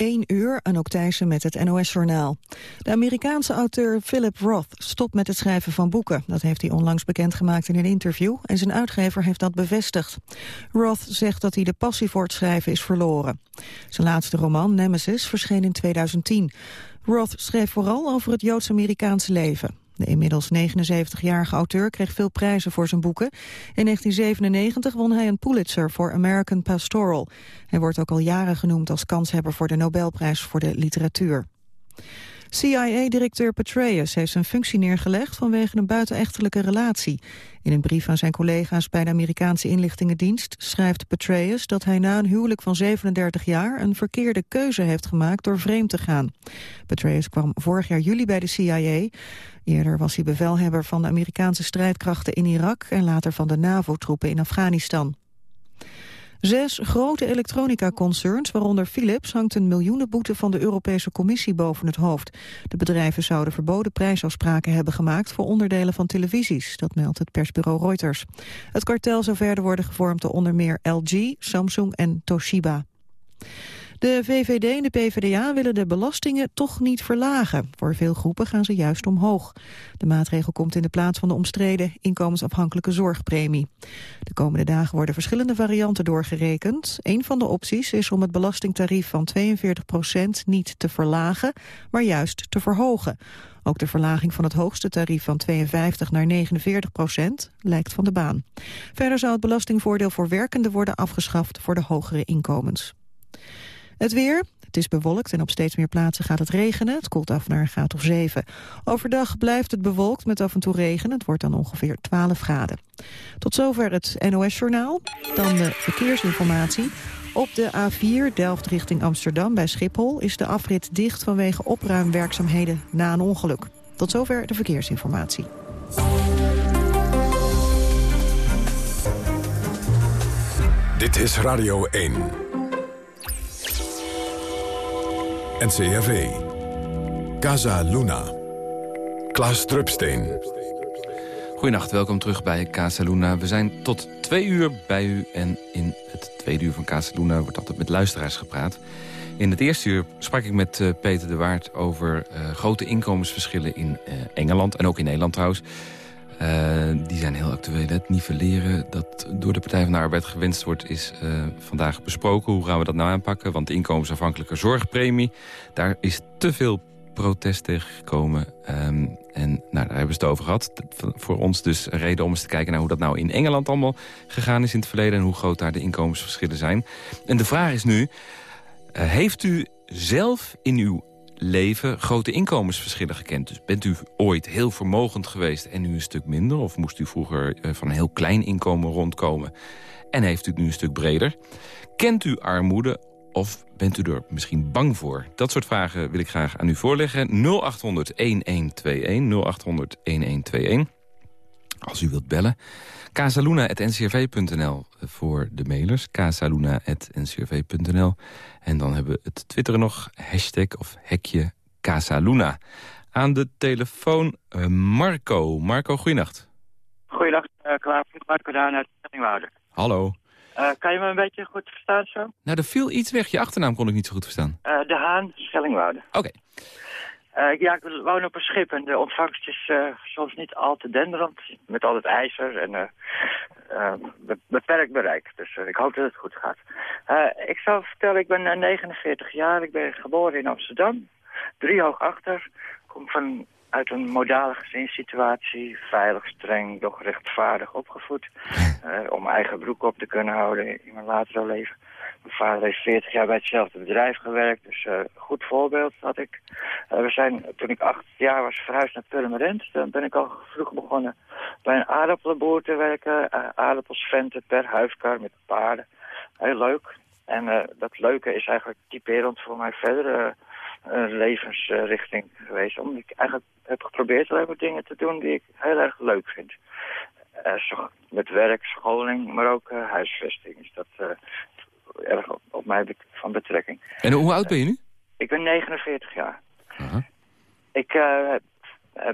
1 uur, Anouk Thijssen met het NOS-journaal. De Amerikaanse auteur Philip Roth stopt met het schrijven van boeken. Dat heeft hij onlangs bekendgemaakt in een interview en zijn uitgever heeft dat bevestigd. Roth zegt dat hij de passie voor het schrijven is verloren. Zijn laatste roman, Nemesis, verscheen in 2010. Roth schreef vooral over het Joods-Amerikaanse leven. De inmiddels 79-jarige auteur kreeg veel prijzen voor zijn boeken. In 1997 won hij een Pulitzer voor American Pastoral. Hij wordt ook al jaren genoemd als kanshebber voor de Nobelprijs voor de literatuur. CIA-directeur Petraeus heeft zijn functie neergelegd vanwege een buitenechtelijke relatie. In een brief aan zijn collega's bij de Amerikaanse inlichtingendienst schrijft Petraeus dat hij na een huwelijk van 37 jaar een verkeerde keuze heeft gemaakt door vreemd te gaan. Petraeus kwam vorig jaar juli bij de CIA. Eerder was hij bevelhebber van de Amerikaanse strijdkrachten in Irak en later van de NAVO-troepen in Afghanistan. Zes grote elektronica-concerns, waaronder Philips, hangt een miljoenenboete van de Europese Commissie boven het hoofd. De bedrijven zouden verboden prijsafspraken hebben gemaakt voor onderdelen van televisies, dat meldt het persbureau Reuters. Het kartel zou verder worden gevormd door onder meer LG, Samsung en Toshiba. De VVD en de PvdA willen de belastingen toch niet verlagen. Voor veel groepen gaan ze juist omhoog. De maatregel komt in de plaats van de omstreden inkomensafhankelijke zorgpremie. De komende dagen worden verschillende varianten doorgerekend. Een van de opties is om het belastingtarief van 42 procent niet te verlagen, maar juist te verhogen. Ook de verlaging van het hoogste tarief van 52 naar 49 procent lijkt van de baan. Verder zou het belastingvoordeel voor werkenden worden afgeschaft voor de hogere inkomens. Het weer, het is bewolkt en op steeds meer plaatsen gaat het regenen. Het koelt af naar een graad of 7. Overdag blijft het bewolkt met af en toe regen. Het wordt dan ongeveer 12 graden. Tot zover het NOS-journaal. Dan de verkeersinformatie. Op de A4 Delft richting Amsterdam bij Schiphol... is de afrit dicht vanwege opruimwerkzaamheden na een ongeluk. Tot zover de verkeersinformatie. Dit is Radio 1. NCRV. Casa Luna. Klaas Drupsteen. Goedenacht, welkom terug bij Casa Luna. We zijn tot twee uur bij u en in het tweede uur van Casa Luna wordt altijd met luisteraars gepraat. In het eerste uur sprak ik met uh, Peter de Waard over uh, grote inkomensverschillen in uh, Engeland en ook in Nederland trouwens. Uh, die zijn heel actueel. Het nivelleren dat door de Partij van de Arbeid gewenst wordt... is uh, vandaag besproken. Hoe gaan we dat nou aanpakken? Want de inkomensafhankelijke zorgpremie... daar is te veel protest tegen gekomen. Um, en nou, daar hebben we het over gehad. Voor ons dus reden om eens te kijken naar hoe dat nou in Engeland allemaal gegaan is in het verleden... en hoe groot daar de inkomensverschillen zijn. En de vraag is nu, uh, heeft u zelf in uw leven grote inkomensverschillen gekend. Dus bent u ooit heel vermogend geweest en nu een stuk minder? Of moest u vroeger eh, van een heel klein inkomen rondkomen en heeft u het nu een stuk breder? Kent u armoede of bent u er misschien bang voor? Dat soort vragen wil ik graag aan u voorleggen. 0800-1121, 0800-1121. Als u wilt bellen. casaluna.ncrv.nl voor de mailers. casaluna.ncrv.nl En dan hebben we het twitteren nog. Hashtag of hekje Casaluna. Aan de telefoon uh, Marco. Marco, goeienacht. Goeiedag, uh, Klaas. Marco Daan uit Schellingwoude. Hallo. Uh, kan je me een beetje goed verstaan zo? Nou, er viel iets weg. Je achternaam kon ik niet zo goed verstaan. De Haan, Schellingwoude. Oké. Okay. Uh, ja, ik woon op een schip en de ontvangst is uh, soms niet al te denderend. Met al het ijzer en uh, beperkt bereik. Dus ik hoop dat het goed gaat. ik zal vertellen, ik ben 49 jaar. Ik ben geboren in Amsterdam. Drie hoog achter. Kom van uit een modale gezinssituatie. Veilig, streng, doch rechtvaardig opgevoed. om mijn eigen broek op te kunnen houden in mijn latere leven. Mijn vader heeft 40 jaar bij hetzelfde bedrijf gewerkt, dus uh, goed voorbeeld had ik. Uh, we zijn, toen ik acht jaar was, verhuisd naar Purmerend. Dan ben ik al vroeg begonnen bij een aardappelenboer te werken. Uh, aardappels venten per huifkar met paarden. Heel leuk. En dat leuke is eigenlijk typerend voor mijn verdere levensrichting geweest. Omdat ik eigenlijk heb geprobeerd alleen maar dingen te doen die ik heel erg leuk vind. met werk, scholing, maar ook huisvesting. Dus dat erg op, op mij van betrekking. En hoe oud ben je nu? Ik ben 49 jaar. Uh -huh. Ik uh,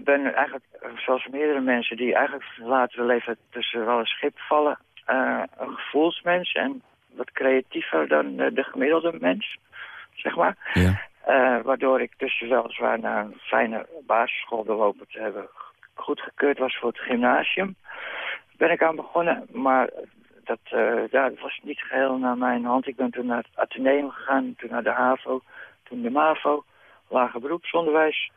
ben eigenlijk, zoals meerdere mensen die eigenlijk later leven tussen wel een schip vallen, uh, een gevoelsmens en wat creatiever dan de gemiddelde mens. zeg maar. Ja. Uh, waardoor ik dus weliswaar na een fijne basisschool doorlopen te hebben goedgekeurd was voor het gymnasium. Ben ik aan begonnen, maar dat, uh, ja, dat was niet geheel naar mijn hand. Ik ben toen naar het Atheneum gegaan, toen naar de HAVO, toen de MAVO, lager beroepsonderwijs.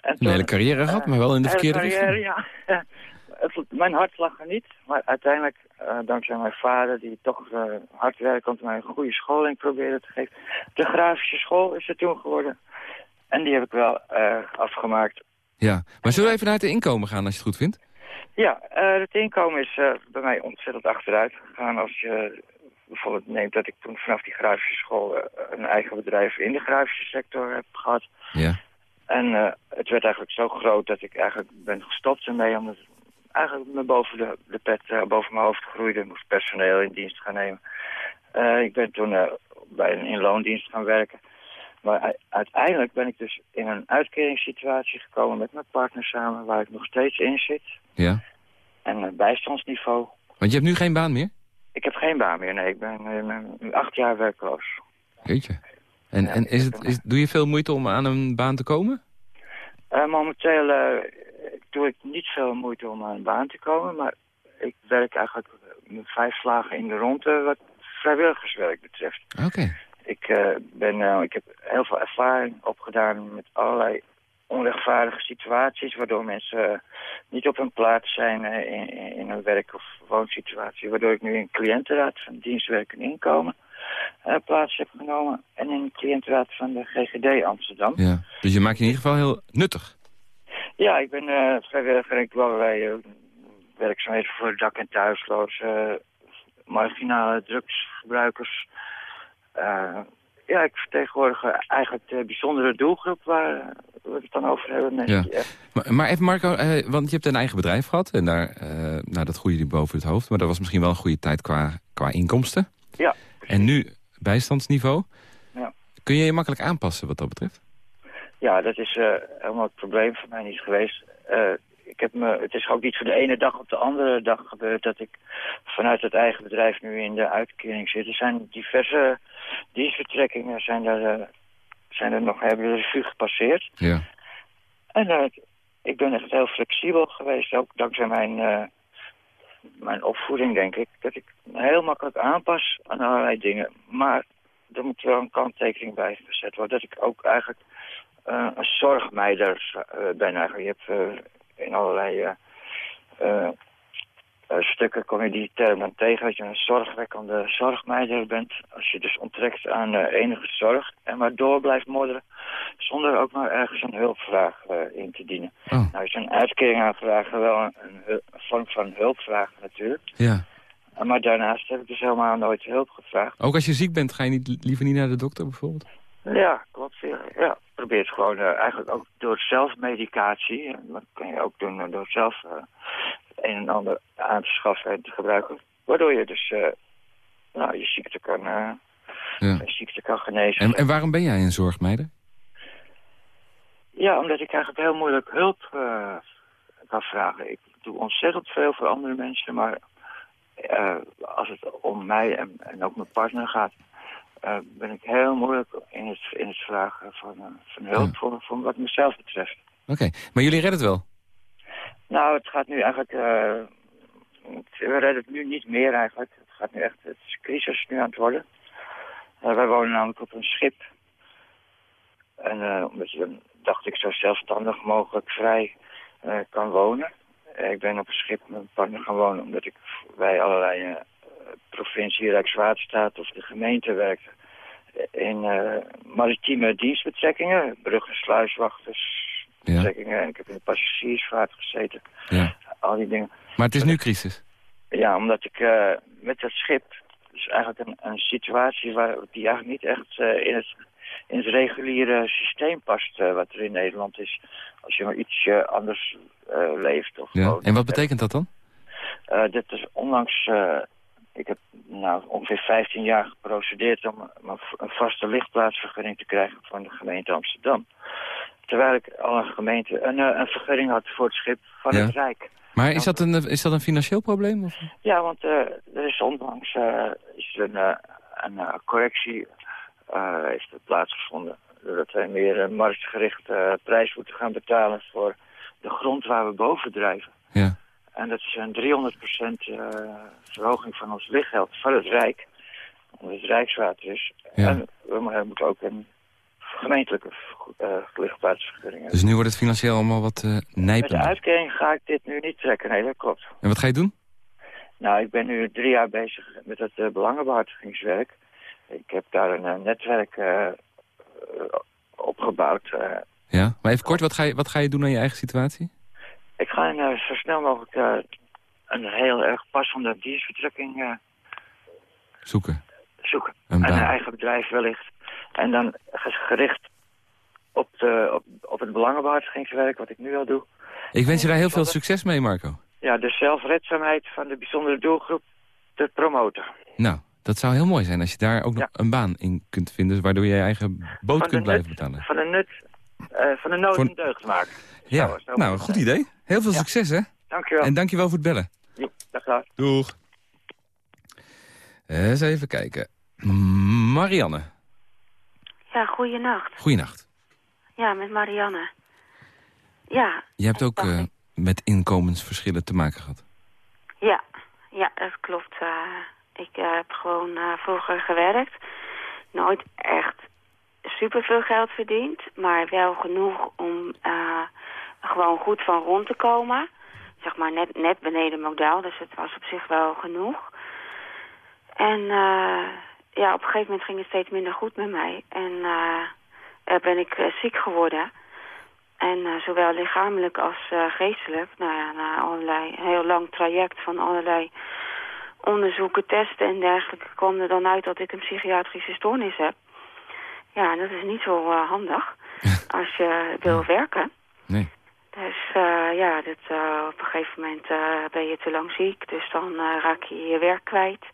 En een hele carrière gehad, maar wel in de verkeerde carrière, richting. Ja. Het, mijn hart lag er niet, maar uiteindelijk, uh, dankzij mijn vader, die toch uh, hard werkend mij een goede scholing probeerde te geven. De grafische school is er toen geworden. En die heb ik wel uh, afgemaakt. Ja, maar zullen we even naar het inkomen gaan als je het goed vindt? Ja, het inkomen is bij mij ontzettend achteruit gegaan. Als je bijvoorbeeld neemt dat ik toen vanaf die grafische school een eigen bedrijf in de grafische sector heb gehad. Ja. En uh, het werd eigenlijk zo groot dat ik eigenlijk ben gestopt ermee. Omdat het eigenlijk me boven de, de pet, uh, boven mijn hoofd groeide. Ik moest personeel in dienst gaan nemen. Uh, ik ben toen bij een inloondienst gaan werken. Maar uiteindelijk ben ik dus in een uitkeringssituatie gekomen met mijn partner samen. Waar ik nog steeds in zit. Ja. En een bijstandsniveau. Want je hebt nu geen baan meer? Ik heb geen baan meer, nee. Ik ben nu acht jaar werkloos. Weet je. En, en is het, is, doe je veel moeite om aan een baan te komen? Uh, momenteel uh, doe ik niet veel moeite om aan een baan te komen. Maar ik werk eigenlijk met vijf slagen in de ronde wat vrijwilligerswerk betreft. Oké. Okay. Ik, uh, ben, ik heb heel veel ervaring opgedaan met allerlei onrechtvaardige situaties... waardoor mensen niet op hun plaats zijn in, in een werk- of woonsituatie. Waardoor ik nu in cliëntenraad van dienstwerk en inkomen plaats heb genomen. En in de cliëntenraad van de GGD Amsterdam. Ja, dus je maakt je in ieder geval heel nuttig. Ja, ik ben vrijwilliger. Ik doe allerlei werkzaamheden voor dak- en thuislozen, marginale drugsgebruikers. Ja, ik vertegenwoordig eigenlijk de bijzondere doelgroep waar we het dan over hebben. Mensen ja. maar, maar even Marco, want je hebt een eigen bedrijf gehad. En daar, nou, dat groeide boven het hoofd. Maar dat was misschien wel een goede tijd qua, qua inkomsten. Ja. En nu bijstandsniveau. Ja. Kun je je makkelijk aanpassen wat dat betreft? Ja, dat is uh, helemaal het probleem voor mij niet geweest. Uh, ik heb me, het is ook niet van de ene dag op de andere dag gebeurd dat ik vanuit het eigen bedrijf nu in de uitkering zit. Er zijn diverse dienstvertrekkingen zijn er, uh, zijn er nog, hebben de revue gepasseerd. Ja. En ik ben echt heel flexibel geweest, ook dankzij mijn mijn opvoeding, denk ik, dat ik heel makkelijk aanpas aan allerlei dingen. Maar er moet wel een kanttekening bij gezet worden. Dat ik ook eigenlijk uh, een zorgmeider uh, ben. Eigenlijk. Je hebt in allerlei stukken kom je die term dan tegen. Dat je een zorgwekkende zorgmeider bent. Als je dus onttrekt aan enige zorg. En maar door blijft modderen. Zonder ook maar ergens een hulpvraag in te dienen. Oh. Nou is een uitkering aanvragen wel een, een, vorm van hulpvraag natuurlijk. Ja. Maar daarnaast heb ik dus helemaal nooit hulp gevraagd. Ook als je ziek bent, ga je niet, liever niet naar de dokter bijvoorbeeld? Ja, klopt. Ja, probeer het gewoon uh, eigenlijk ook door zelfmedicatie. Dat kan je ook doen door zelf uh, het een en ander aan te schaffen en te gebruiken. Waardoor je dus uh, nou, je ziekte kan, ja. je ziekte kan genezen. En, en waarom ben jij een zorgmeider? Ja, omdat ik eigenlijk heel moeilijk hulp kan vragen. Ik doe ontzettend veel voor andere mensen, maar als het om mij en, en ook mijn partner gaat, uh, ben ik heel moeilijk in het, in het vragen van, uh, van hulp ja. voor, voor wat mezelf betreft. Oké, okay. maar jullie redden het wel? Nou, het gaat nu eigenlijk... we redden het nu niet meer eigenlijk. Het gaat nu echt... Het is crisis nu aan het worden. wij wonen namelijk op een schip. En omdat je dan, dacht ik, zo zelfstandig mogelijk vrij kan wonen. Ik ben op een schip met mijn partner gaan wonen omdat ik bij allerlei provincie, Rijkswaterstaat of de gemeente werkte. In uh, maritieme dienstbetrekkingen, bruggen, sluiswachters, betrekkingen. En ik heb in de passagiersvaart gezeten. Ja. Al die dingen. Maar het is nu crisis? Ja, omdat ik uh, met dat schip, dus eigenlijk een, een situatie waar, die eigenlijk niet echt in het in het reguliere systeem past wat er in Nederland is. Als je maar ietsje anders leeft. Of ja. En wat betekent dat dan? Dit is onlangs... ik heb nou, ongeveer 15 jaar geprocedeerd om een vaste lichtplaatsvergunning te krijgen van de gemeente Amsterdam. Terwijl ik al een gemeente een, een vergunning had voor het schip van ja. het Rijk. Maar is dat een, is dat een financieel probleem? Of? Ja, want er is onlangs is er een, een correctie uh, heeft het plaatsgevonden. Dat wij meer een marktgerichte prijs moeten gaan betalen voor de grond waar we boven drijven. Ja. En dat is een 300% verhoging van ons lichtgeld van het Rijk. Omdat het Rijkswater is. Ja. En we moeten ook een gemeentelijke uh, lichtplaatsvergunning Dus nu wordt het financieel allemaal wat uh, nijpend. Met de uitkering ga ik dit nu niet trekken. Nee, dat klopt. En wat ga je doen? Nou, ik ben nu drie jaar bezig met het uh, belangenbehartigingswerk. Ik heb daar een netwerk opgebouwd. ja, maar even kort, wat ga, je, wat ga je doen aan je eigen situatie? Ik ga een, zo snel mogelijk een heel erg passende dienstvertrekking zoeken. Zoeken. Een, een eigen bedrijf wellicht. En dan gericht op, de, op, op het belangenbehartigingswerk, wat ik nu al doe. Ik wens je daar heel veel succes mee, Marco. Ja, de zelfredzaamheid van de bijzondere doelgroep te promoten. Nou, dat zou heel mooi zijn als je daar ook nog ja. een baan in kunt vinden... waardoor je je eigen boot kunt blijven nut, betalen. Van de nut, uh, van de nood Voor... een deugd maken. Ja, zo, zo nou, een goed idee. Heel veel ja. succes, hè? Dankjewel. En dankjewel voor het bellen. Dag, dag. Doeg. Eens even kijken. Marianne. Ja, goeienacht. Goeienacht. Ja, met Marianne. Ja. Je hebt ook uh, met inkomensverschillen te maken gehad. Ja, ja dat klopt. Uh, ik uh, heb gewoon vroeger gewerkt. Nooit echt superveel geld verdiend. Maar wel genoeg om gewoon goed van rond te komen. Zeg maar net, net beneden modaal. Dus het was op zich wel genoeg. En ja, op een gegeven moment ging het steeds minder goed met mij. En uh, ben ik ziek geworden. En zowel lichamelijk als geestelijk. Nou ja, na allerlei, een heel lang traject van allerlei onderzoeken, testen en dergelijke... kwam er dan uit dat ik een psychiatrische stoornis heb. Ja, dat is niet zo handig als je wil werken. Nee. Dus ja, dat, op een gegeven moment ben je te lang ziek. Dus dan raak je je werk kwijt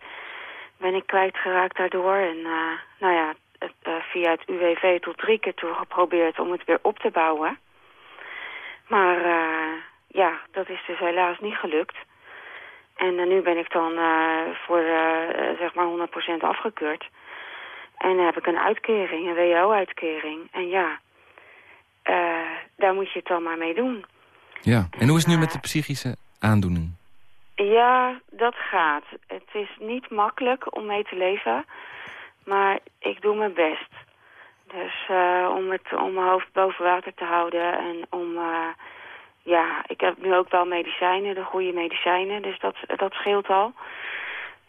ben ik kwijtgeraakt daardoor. En nou ja, het, via het UWV tot drie keer toe geprobeerd om het weer op te bouwen. Maar ja, dat is dus helaas niet gelukt. En nu ben ik dan voor zeg maar 100% afgekeurd. En dan heb ik een uitkering, een WO-uitkering. En ja, daar moet je het dan maar mee doen. Ja, en hoe is het nu met de psychische aandoening? Ja, dat gaat. Het is niet makkelijk om mee te leven, maar ik doe mijn best. Dus uh, om, het, om mijn hoofd boven water te houden en om... Uh, ja, ik heb nu ook wel medicijnen, de goede medicijnen, dus dat, dat scheelt al.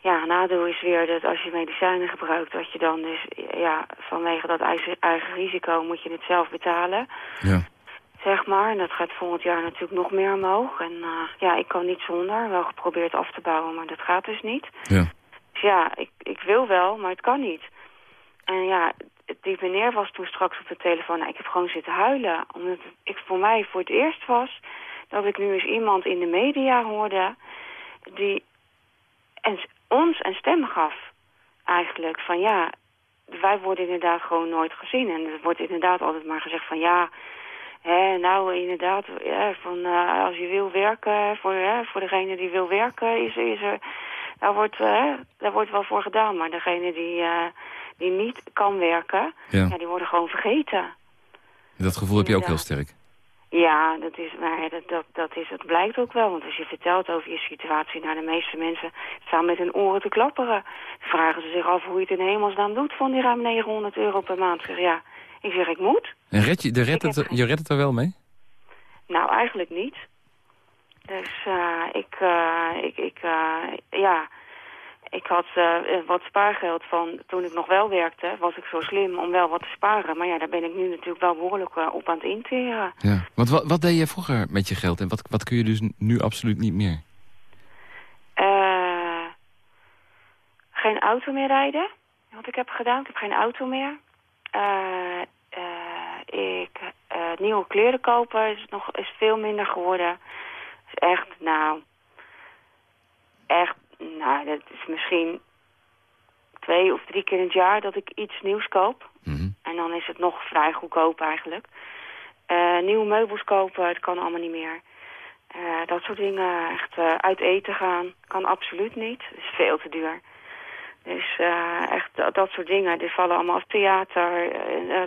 Ja, nadeel is weer dat als je medicijnen gebruikt, dat je dan dus... Ja, vanwege dat eigen, risico moet je het zelf betalen. Ja zeg maar. En dat gaat volgend jaar natuurlijk nog meer omhoog. En uh, ja, ik kan niet zonder. Wel geprobeerd af te bouwen, maar dat gaat dus niet. Ja. Dus ja, ik, ik wil wel, maar het kan niet. En ja, die meneer was toen straks op de telefoon. Nou, ik heb gewoon zitten huilen. Omdat het ik voor mij voor het eerst was dat ik nu eens iemand in de media hoorde... die en, ons een stem gaf eigenlijk. Van ja, wij worden inderdaad gewoon nooit gezien. En er wordt inderdaad altijd maar gezegd van ja... Hè, nou, inderdaad, ja, van, uh, als je wil werken, voor, hè, voor degene die wil werken, is, is er, daar, wordt, uh, daar wordt wel voor gedaan. Maar degene die, uh, die niet kan werken, ja. ja. die worden gewoon vergeten. Dat gevoel heb je ook heel sterk. Ja, dat, is, maar dat, dat, dat, is, dat blijkt ook wel. Want als je vertelt over je situatie... naar de meeste mensen staan met hun oren te klapperen. Vragen ze zich af hoe je het in hemelsnaam doet... van die ruim 900 euro per maand. Zeg, ja, ik zeg, ik moet. En red je, de red het, je redt het er wel mee? Nou, eigenlijk niet. Dus uh, ik, uh, ik, ik uh, ja, ik had wat spaargeld van toen ik nog wel werkte. Was ik zo slim om wel wat te sparen. Maar ja, daar ben ik nu natuurlijk wel behoorlijk op aan het interen. Ja, want wat, wat deed je vroeger met je geld en wat, wat kun je dus nu absoluut niet meer? geen auto meer rijden, wat ik heb gedaan. Ik heb geen auto meer. Ik, nieuwe kleren kopen is, nog, is veel minder geworden. Is echt, nou... Echt, nou, dat is misschien twee of drie keer in het jaar dat ik iets nieuws koop. Mm -hmm. En dan is het nog vrij goedkoop eigenlijk. Uh, nieuwe meubels kopen, het kan allemaal niet meer. dat soort dingen, echt uit eten gaan, kan absoluut niet. Het is veel te duur. Dus echt dat, dat, soort dingen. Die vallen allemaal af theater,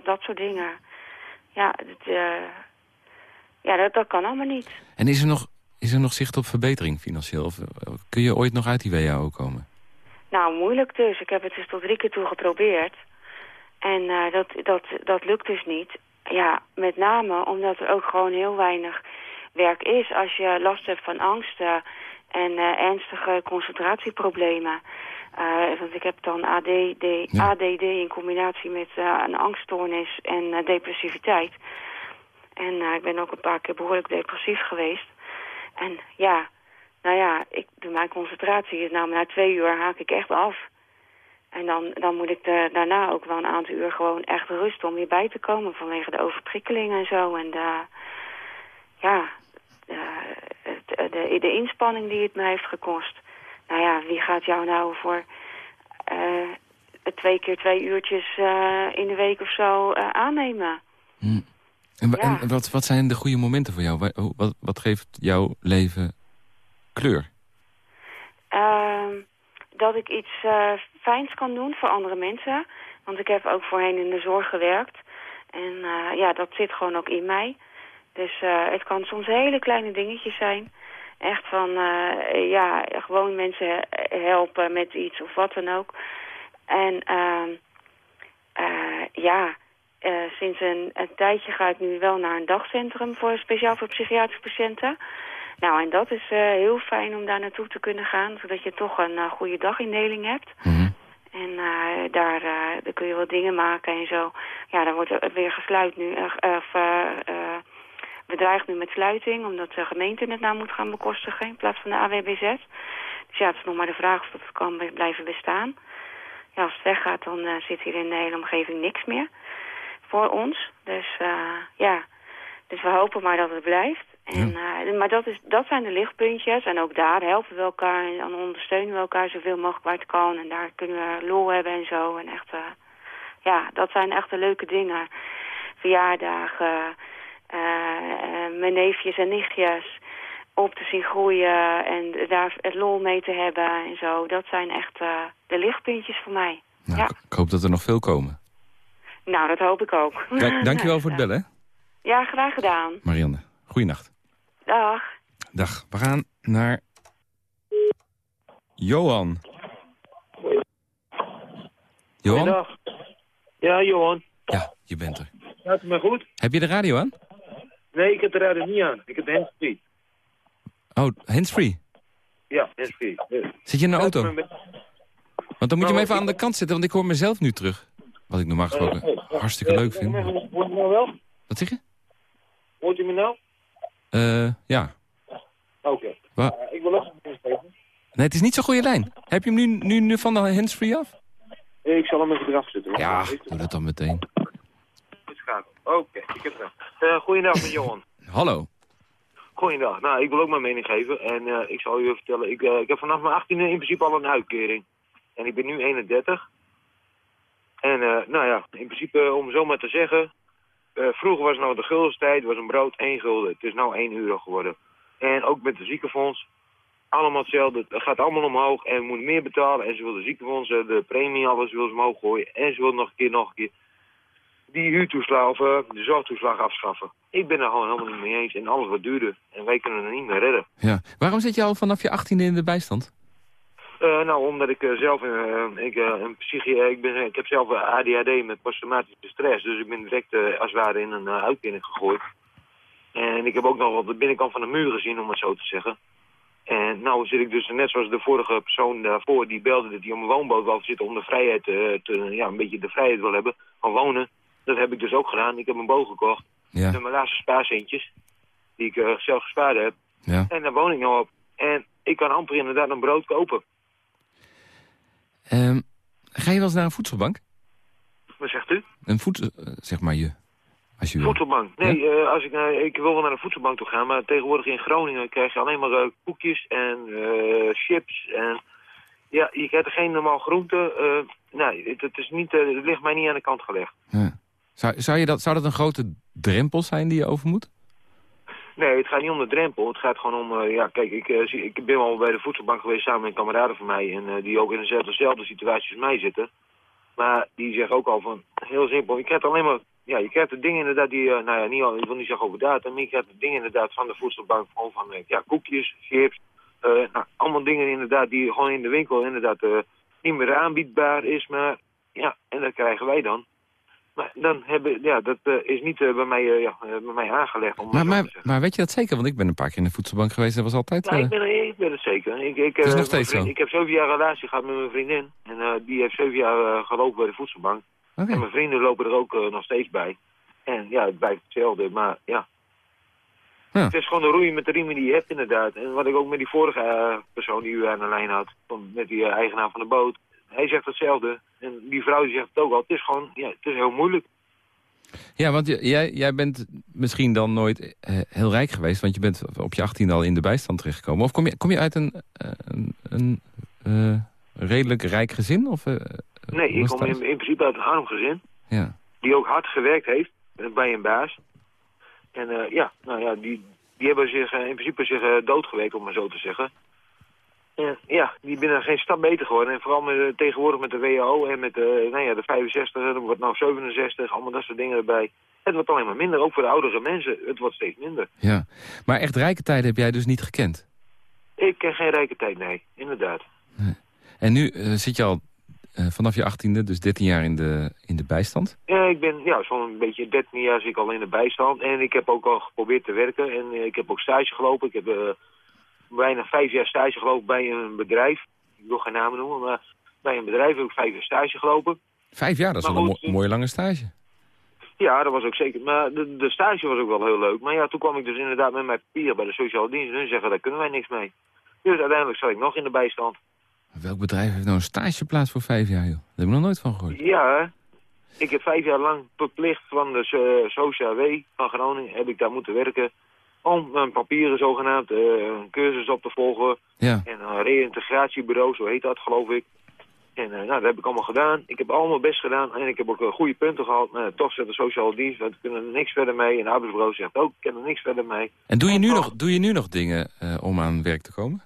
dat soort dingen. Ja, het, ja dat, dat kan allemaal niet. En is er nog, is er nog zicht op verbetering financieel? Of kun je ooit nog uit die WHO komen? Nou, moeilijk dus. Ik heb het dus tot drie keer toe geprobeerd. En dat, dat, dat lukt dus niet. Ja, met name omdat er ook gewoon heel weinig werk is. Als je last hebt van angsten en ernstige concentratieproblemen... Uh, want ik heb dan ADD, ADD in combinatie met een angststoornis en depressiviteit. En ik ben ook een paar keer behoorlijk depressief geweest. En ja, nou ja, ik, mijn concentratie is nou na twee uur haak ik echt af. En dan, dan moet ik daarna ook wel een aantal uur gewoon echt rusten om weer bij te komen vanwege de overprikkeling en zo. En de, ja, de, de, de inspanning die het mij heeft gekost nou ja, wie gaat jou nou voor uh, twee keer twee uurtjes uh, in de week of zo uh, aannemen? Hm. En, ja. en, wat, wat zijn de goede momenten voor jou? Wat, wat geeft jouw leven kleur? Ehm, dat ik iets fijns kan doen voor andere mensen. Want ik heb ook voorheen in de zorg gewerkt. En ja, dat zit gewoon ook in mij. Dus het kan soms hele kleine dingetjes zijn. Echt van, uh, ja, gewoon mensen helpen met iets of wat dan ook. En uh, uh, ja, uh, sinds een, een, tijdje ga ik nu wel naar een dagcentrum voor speciaal voor psychiatrische patiënten. Nou, en dat is heel fijn om daar naartoe te kunnen gaan, zodat je toch een goede dagindeling hebt. Mm En daar, daar kun je wel dingen maken en zo. Ja, dan wordt er weer gesluit nu. of, we dreigen nu met sluiting, omdat de gemeente het nou moet gaan bekostigen in plaats van de AWBZ. Dus ja, het is nog maar de vraag of het kan blijven bestaan. Ja, als het weggaat, dan zit hier in de hele omgeving niks meer voor ons. Dus uh, ja, dus we hopen maar dat het blijft. En, uh, maar dat, is, dat zijn de lichtpuntjes. En ook daar helpen we elkaar en dan ondersteunen we elkaar zoveel mogelijk waar het kan. En daar kunnen we lol hebben en zo. En echt, ja, dat zijn echt de leuke dingen. Verjaardagen, uh, mijn neefjes en nichtjes op te zien groeien en daar het lol mee te hebben en zo. Dat zijn echt de lichtpuntjes voor mij. Nou, ja. Ik hoop dat er nog veel komen. Nou, dat hoop ik ook. Kijk, dankjewel voor het bellen. Ja, graag gedaan. Marianne, goeienacht. Dag. Dag. We gaan naar Johan. Johan? Goedendag. Ja, Johan. Ja, je bent er. Gaat het me goed? Heb je de radio aan? Nee, ik heb de radio niet aan. Ik heb de handsfree. Oh, handsfree? Ja, handsfree. Zit je in de auto? Want dan moet je hem even aan de kant zetten, want ik hoor mezelf nu terug. Wat ik normaal gesproken hartstikke leuk vind. Hoort je me nou wel? Wat zeg je? Hoort u me nou? Eh, ja. Oké. ik wil ook een geven. Nee, het is niet zo'n goede lijn. Heb je hem nu, nu, nu van de handsfree af? Ik zal hem even eraf zetten. Ja, doe dat dan meteen. Oké, ik heb het. Uh, goeiedag, met Johan. Hallo. Goeiedag. Nou, ik wil ook mijn mening geven. En uh, ik zal u vertellen, ik, uh, ik heb vanaf mijn 18e in principe al een uitkering. En ik ben nu 31. En nou ja, in principe, om zo maar te zeggen... vroeger was het nog de guldenstijd, was een brood 1 gulden. Het is nu 1 euro geworden. En ook met de ziekenfonds, allemaal hetzelfde. Het gaat allemaal omhoog en we moeten meer betalen. En ze willen de ziekenfondsen, de premie, alles wil ze omhoog gooien. En ze willen nog een keer, nog een keer die huurtoeslag of de zorgtoeslag afschaffen. Ik ben er gewoon helemaal niet mee eens. En alles wat duurder. En wij kunnen er niet meer redden. Ja. Waarom zit je al vanaf je 18e in de bijstand? Uh, nou, omdat ik uh, zelf ik, een psychie, ik, ben, ik heb zelf ADHD met posttraumatische stress. Dus ik ben direct als het ware in een uitkering gegooid. En ik heb ook nog wat de binnenkant van de muur gezien, om het zo te zeggen. En nou zit ik dus net zoals de vorige persoon daarvoor, die belde dat hij op een woonboot wil zitten om de vrijheid te, ja, een beetje de vrijheid wil hebben van wonen. Dat heb ik dus ook gedaan. Ik heb een boog gekocht. Ja. Met mijn laatste spaarcentjes. Die ik zelf gespaard heb. Ja. En daar woon ik nou op. En ik kan amper inderdaad een brood kopen. Um, ga je wel eens naar een voedselbank? Wat zegt u? Een voedsel... Uh, zeg maar je... Als je voedselbank? Nee, ja? uh, als ik, ik wil wel naar een voedselbank toe gaan. Maar tegenwoordig in Groningen krijg je alleen maar koekjes en chips. En ja, je krijgt er geen normaal groente. nee, het, het, is niet, het ligt mij niet aan de kant gelegd. Ja. Zou, zou, je dat, zou dat een grote drempel zijn die je over moet? Nee, het gaat niet om de drempel. Het gaat gewoon om, eh, ja, kijk, ik, eh, ik ben al bij de voedselbank geweest samen met kameraden van mij. En eh, die ook in dezelfde, situatie als mij zitten. Maar die zeggen ook al van, heel simpel, je krijgt alleen maar, ja, je krijgt de dingen inderdaad die, nou ja, niet, ik wil niet zeggen over data, maar je krijgt de dingen inderdaad van de voedselbank, gewoon van, ja, koekjes, chips, nou, allemaal dingen inderdaad die gewoon in de winkel inderdaad niet meer aanbiedbaar is. Maar ja, en dat krijgen wij dan. Maar dan hebben, ja, dat eh, is niet eh, bij, mij, eh, ja, bij mij aangelegd. Om Maar, maar, maar weet je dat zeker? Want ik ben een paar keer in de voedselbank geweest. Dat was altijd... Nou, eh, ik, ben, ik ben het zeker. Ik, ik, is nog steeds vriend- zo. Ik heb zeven jaar een relatie gehad met mijn vriendin. En die heeft zeven jaar gelopen bij de voedselbank. En mijn vrienden lopen er ook nog steeds bij. En ja, het blijft hetzelfde. Maar ja. Ja. Het is gewoon de roeien met de riemen die je hebt inderdaad. En wat ik ook met die vorige persoon die u aan de lijn had. van- Met die eigenaar van de boot. Hij zegt hetzelfde. En die vrouw die zegt het ook al. Het is gewoon, ja, het is heel moeilijk. Ja, want jij, jij bent misschien dan nooit eh, heel rijk geweest... want je bent op je 18 al in de bijstand terechtgekomen. Of kom je, kom je uit een, eh, een, een eh, redelijk rijk gezin? Of, Nee, ik kom in, in principe uit een arm gezin. Ja. die ook hard gewerkt heeft bij een baas. En ja, nou ja, die, die hebben zich in principe zich doodgewerkt, om maar zo te zeggen. En ja, die zijn geen stap beter geworden. En vooral met, eh, tegenwoordig met de WHO en met de, nou ja, de 65, er wordt nou 67, allemaal dat soort dingen erbij. Het wordt alleen maar minder, ook voor de oudere mensen. Het wordt steeds minder. ja. Maar echt rijke tijden heb jij dus niet gekend? Ik ken geen rijke tijd, nee, inderdaad. En nu eh, zit je al eh, vanaf je 18e, dus 13 jaar in de, in de bijstand? Ja, ik ben ja, zo'n beetje 13 jaar zit ik al in de bijstand. En ik heb ook al geprobeerd te werken. En eh, ik heb ook stage gelopen. Ik heb eh, bijna vijf jaar stage gelopen bij een bedrijf. Ik wil geen namen noemen, maar bij een bedrijf heb ik vijf jaar stage gelopen. Vijf jaar, dat is Maar wel een mo- mooie lange stage. Ja, dat was ook zeker. Maar de, de stage was ook wel heel leuk. Maar ja, toen kwam ik dus inderdaad met mijn papieren bij de sociale dienst. En hun zeggen, daar kunnen wij niks mee. Dus uiteindelijk zat ik nog in de bijstand. Welk bedrijf heeft nou een stageplaats voor vijf jaar, joh? Daar heb ik nog nooit van gehoord. Ja, ik heb vijf jaar lang verplicht van de uh, Socia W van Groningen heb ik daar moeten werken. Om mijn papieren zogenaamd, een cursus op te volgen. Ja. En een reïntegratiebureau, zo heet dat geloof ik. En uh, nou, dat heb ik allemaal gedaan. Ik heb allemaal best gedaan en ik heb ook goede punten gehad. Nou, toch zegt de sociale dienst, we kunnen er niks verder mee. En de arbeidsbureau zegt ook, ik kan er niks verder mee. En doe je nu, nog, doe je nu nog dingen om aan werk te komen?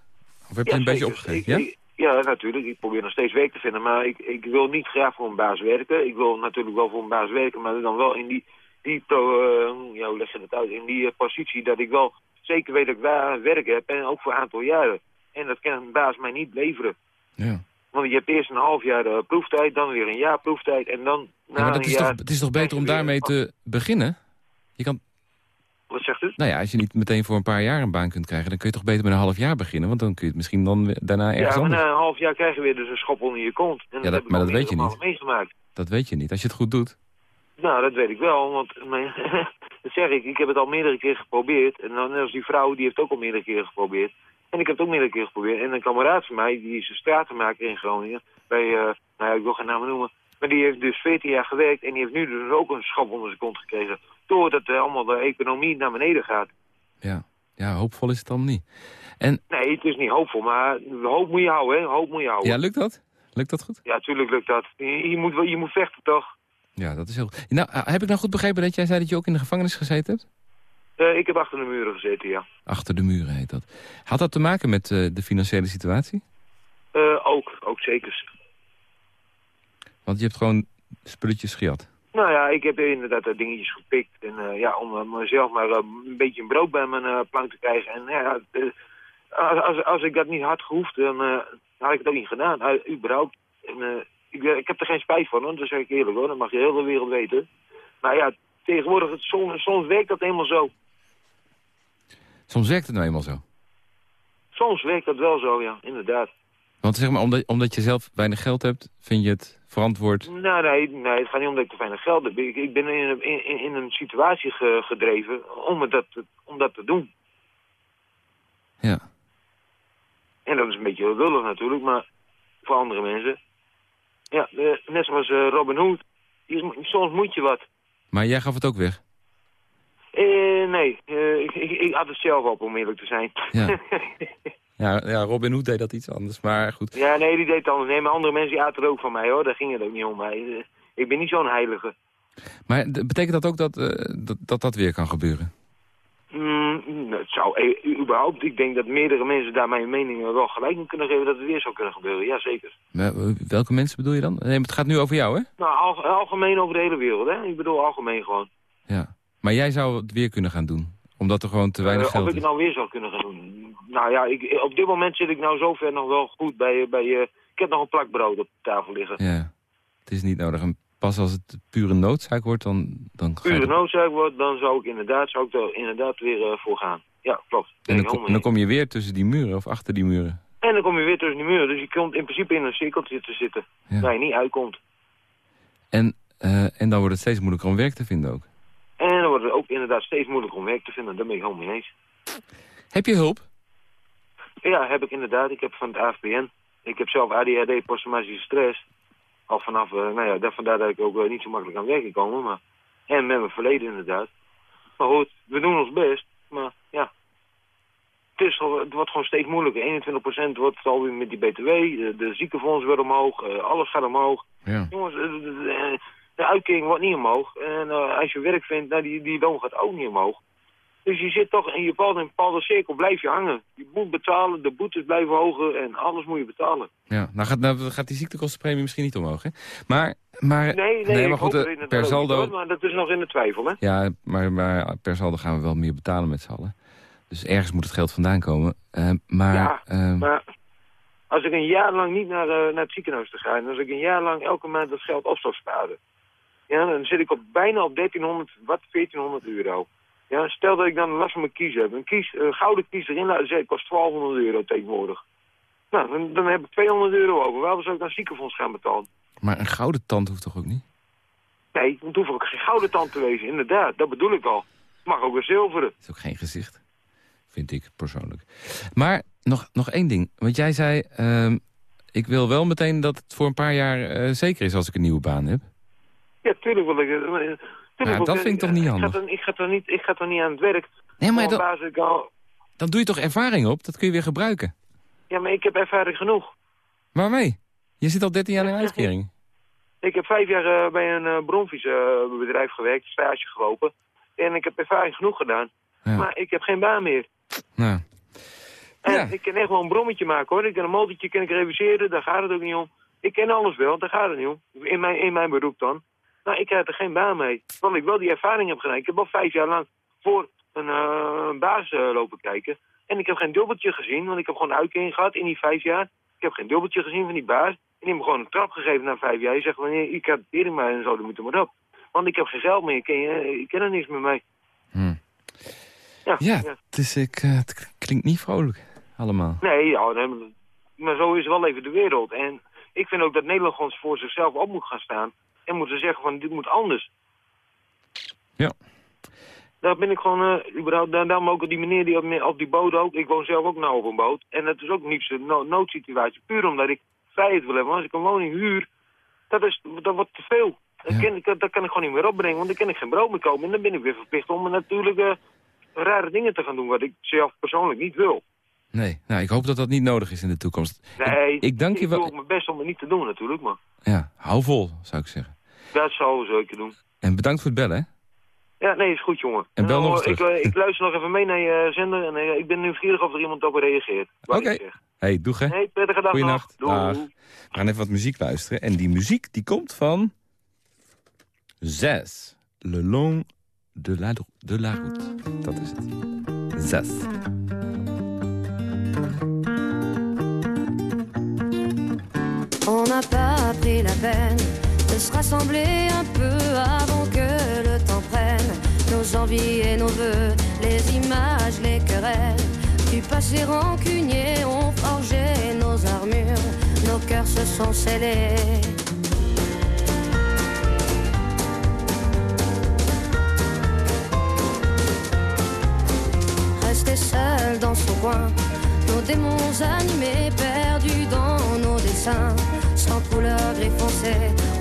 Of heb je ja, een beetje opgegeven? Ja? ja, natuurlijk. Ik probeer nog steeds werk te vinden. Maar ik, ik wil niet graag voor een baas werken. Ik wil natuurlijk wel voor een baas werken, maar dan wel in die, die uh, ja, hoe leg je dat uit, in die uh, positie dat ik wel zeker weet dat ik waar werk heb. En ook voor een aantal jaren. En dat kan een baas mij niet leveren. Ja. Want je hebt eerst een half jaar uh, proeftijd, dan weer een jaar proeftijd en dan na ja, maar dat een is jaar... Toch, het is toch beter om daarmee te beginnen? Je kan... Wat zegt u? Nou ja, als je niet meteen voor een paar jaar een baan kunt krijgen... dan kun je toch beter met een half jaar beginnen? Want dan kun je het misschien dan daarna ergens Ja, maar na een half jaar krijg je weer dus een schop onder je kont. En Ja, dat, heb maar dat weet je niet. meegemaakt. Dat weet je niet, als je het goed doet. Nou, dat weet ik wel, want mijn, dat zeg ik, ik heb het al meerdere keren geprobeerd. En dan als die vrouw, die heeft ook al meerdere keren geprobeerd. En ik heb het ook meerdere keren geprobeerd. En een kameraad van mij, die is een stratenmaker in Groningen, bij, uh, nou ja, ik wil geen namen noemen, maar die heeft dus 14 jaar gewerkt en die heeft nu dus ook een schop onder zijn kont gekregen. Doordat uh, allemaal de economie naar beneden gaat. Ja. ja, hoopvol is het dan niet. En... Nee, het is niet hoopvol, maar hoop moet je houden, hè? Hoop moet je houden. Ja, lukt dat? Lukt dat goed? Ja, tuurlijk lukt dat. Je, je, moet, je moet vechten, toch? Ja, dat is heel... Nou, heb ik nou goed begrepen dat jij zei dat je ook in de gevangenis gezeten hebt? Uh, ik heb achter de muren gezeten, ja. Achter de muren heet dat. Had dat te maken met uh, de financiële situatie? Uh, ook, ook zeker. Want je hebt gewoon spulletjes gejat? Nou ja, ik heb inderdaad dingetjes gepikt. En ja, om mezelf maar een beetje een brood bij mijn plank te krijgen. En ja, als, als, als, ik dat niet had gehoefd, dan had ik het ook niet gedaan. überhaupt. En, ik, ik, heb er geen spijt van, hoor. dat zeg ik eerlijk hoor. Dat mag de hele wereld weten. Maar ja, tegenwoordig, het, soms, soms werkt dat eenmaal zo. Soms werkt het nou eenmaal zo? Soms werkt dat wel zo, ja, inderdaad. Want zeg maar, omdat, omdat je zelf weinig geld hebt, vind je het verantwoord? Nou, nee, nee, het gaat niet om dat ik te weinig geld heb. Ik, ik ben in een, in, in een situatie ge, gedreven om, dat, om dat te doen. Ja. En dat is een beetje lullig natuurlijk, maar voor andere mensen. Ja, net zoals uh, Robin Hood. Soms moet je wat. Maar jij gaf het ook weg? Uh, nee, ik, ik, ik, had het zelf op om eerlijk te zijn. Ja. ja, ja, Robin Hood deed dat iets anders, maar goed. Ja, nee, die deed het anders. Nee, maar andere mensen die aten er ook van mij hoor. Daar ging het ook niet om. Ik ben niet zo'n heilige. Maar betekent dat ook dat, dat, dat dat weer kan gebeuren? Mm, zou eh, überhaupt, ik denk dat meerdere mensen daar mijn mening wel gelijk in kunnen geven dat het weer zou kunnen gebeuren. Jazeker. Welke mensen bedoel je dan? Nee, het gaat nu over jou, hè? Nou, al- algemeen over de hele wereld, hè? Ik bedoel algemeen gewoon. Ja. Maar jij zou het weer kunnen gaan doen? Omdat er gewoon te weinig Eh, of geld ik is. het nou weer zou kunnen gaan doen. Nou ja, ik, op dit moment zit ik nou zover nog wel goed bij... bij eh, ik heb nog een plak brood op tafel liggen. Ja. Het is niet nodig. En pas als het pure noodzaak wordt, dan, dan je Pure noodzaak wordt, dan zou ik inderdaad, zou ik er inderdaad weer eh, voor gaan. Ja, klopt. En dan, kom, en dan kom je weer tussen die muren of achter die muren. En dan kom je weer tussen die muren. Dus je komt in principe in een cirkeltje te zitten. Ja. Waar je niet uitkomt. En, eh, en dan wordt het steeds moeilijker om werk te vinden ook. En dan wordt het ook inderdaad steeds moeilijker om werk te vinden. Daar ben ik helemaal mee eens. Heb je hulp? Ja, heb ik inderdaad. Ik heb van het AFPN. Ik heb zelf ADHD, posttraumatische stress. Al vanaf, eh, nou ja, daar, vandaar dat ik ook eh, niet zo makkelijk aan werk kan komen. Maar, en met mijn verleden inderdaad. Maar goed, we doen ons best. Maar ja, het, is, het wordt gewoon steeds moeilijker. 21% wordt het alweer met die BTW. De, de ziekenfonds wordt omhoog. eh, alles gaat omhoog. Ja. Jongens, de, de- de- de uitkering wordt niet omhoog. En als je werk vindt, nou, die, die loon gaat ook niet omhoog. Dus je zit toch in je bepaalde, in een bepaalde cirkel, blijf je hangen. Je moet betalen, de boetes blijven hoger en alles moet je betalen. Ja, nou gaat, nou gaat die ziektekostenpremie misschien niet omhoog, hè? Maar, maar, Nee, nee, maar goed, eh, er per niet, saldo... maar dat is nog in de twijfel, hè? Ja, maar, maar per saldo gaan we wel meer betalen met z'n allen. Dus ergens moet het geld vandaan komen. Eh, maar, Ja, ehm, Maar als ik een jaar lang niet naar, eh, naar het ziekenhuis te gaan... en als ik een jaar lang elke maand dat geld op zou sparen... Ja, dan zit ik op, bijna op 1300, wat 1400 euro. Ja, stel dat ik dan last van mijn kies heb. Een, kies, een gouden kies erin laten zetten kost 1200 euro tegenwoordig. Nou, dan, dan heb ik 200 euro over. Waarom zou ik dan ziekenfonds gaan betalen? maar een gouden tand hoeft toch ook niet? Nee, het hoeft ook geen gouden tand te wezen. Inderdaad, dat bedoel ik al. Het mag ook een zilveren. Dat is ook geen gezicht, vind ik persoonlijk. Maar nog, nog één ding. Want jij zei, ehm, ik wil wel meteen dat het voor een paar jaar eh, zeker is als ik een nieuwe baan heb. Ja, tuurlijk wil ik... eh, tuurlijk wil dat vind ik toch niet ik handig? Ga ik, ga dan niet, ik ga dan niet aan het werk. Nee, maar dan, basis ik al- dan doe je toch ervaring op? Dat kun je weer gebruiken. Ja, maar ik heb ervaring genoeg. Waarmee? Je zit al 13 jaar in een uitkering. Ik heb vijf jaar eh, bij een uh, bronfiesbedrijf gewerkt, stage gelopen. En ik heb ervaring genoeg gedaan. Ja. Maar ik heb geen baan meer. Nou, En Ja. ik kan echt wel een brommetje maken hoor. Ik kan een motortje kan ik reviseren, daar gaat het ook niet om. Ik ken alles wel, daar gaat het niet om. In mijn, in mijn beroep dan. Nou, ik krijg er geen baan mee. Terwijl ik wel die ervaring heb gedaan. Ik heb al vijf jaar lang voor een eh, baas eh, lopen kijken. En ik heb geen dubbeltje gezien, want ik heb gewoon een uitkering gehad in die vijf jaar. Ik heb geen dubbeltje gezien van die baas. En die heeft me gewoon een trap gegeven na vijf jaar. Je zegt, wanneer ik heb tering mij en zo, dan moet er maar op. Want ik heb geen geld meer, ik ken, je- ik ken er niks meer mee. hm. Ja, ja, Het, is, ik, eh, het klinkt niet vrolijk, allemaal. Nee, ja, maar zo is wel even de wereld. En ik vind ook dat Nederland gewoon voor zichzelf op moet gaan staan. En moeten zeggen van, dit moet anders. Ja. Daar ben ik gewoon, eh überhaupt, daar- daarom ook die meneer die op, op die boot ook. Ik woon zelf ook nou op een boot. En dat is ook niet no noodsituatie. Puur omdat ik vrijheid wil hebben. Als ik een woning huur, dat, is, dat wordt te veel. Dat, Ja. kan, ik, dat kan ik gewoon niet meer opbrengen, want dan kan ik geen brood meer kopen. En dan ben ik weer verplicht om natuurlijk eh, rare dingen te gaan doen, wat ik zelf persoonlijk niet wil. Nee, nou, ik hoop dat dat niet nodig is in de toekomst. Nee, ik, ik dank je ik doe wel. ook mijn best om het niet te doen natuurlijk, maar Ja, hou vol, zou ik zeggen. Dat zou we zeker doen. En bedankt voor het bellen, hè? Ja, nee, is goed, jongen. En bel Nou, nog ik, eh, ik luister nog even mee naar je zender en eh, ik ben nieuwsgierig of er iemand op reageert. Oké. ik zeg. hey, doeg, hè? Nee, prettige dag Goeienacht. Dag. We gaan even wat muziek luisteren. En die muziek die komt van... Zes. Le long de la, de la route. Dat is het. Zes. On n'a pas pris la peine se rassembler un peu avant que le temps prenne nos envies et nos voeux, les images, les querelles. Du passé rancunier ont forgé nos armures, nos cœurs se sont scellés. Rester seul dans son coin, nos démons animés, perdus dans nos dessins, sans couleur gris foncé,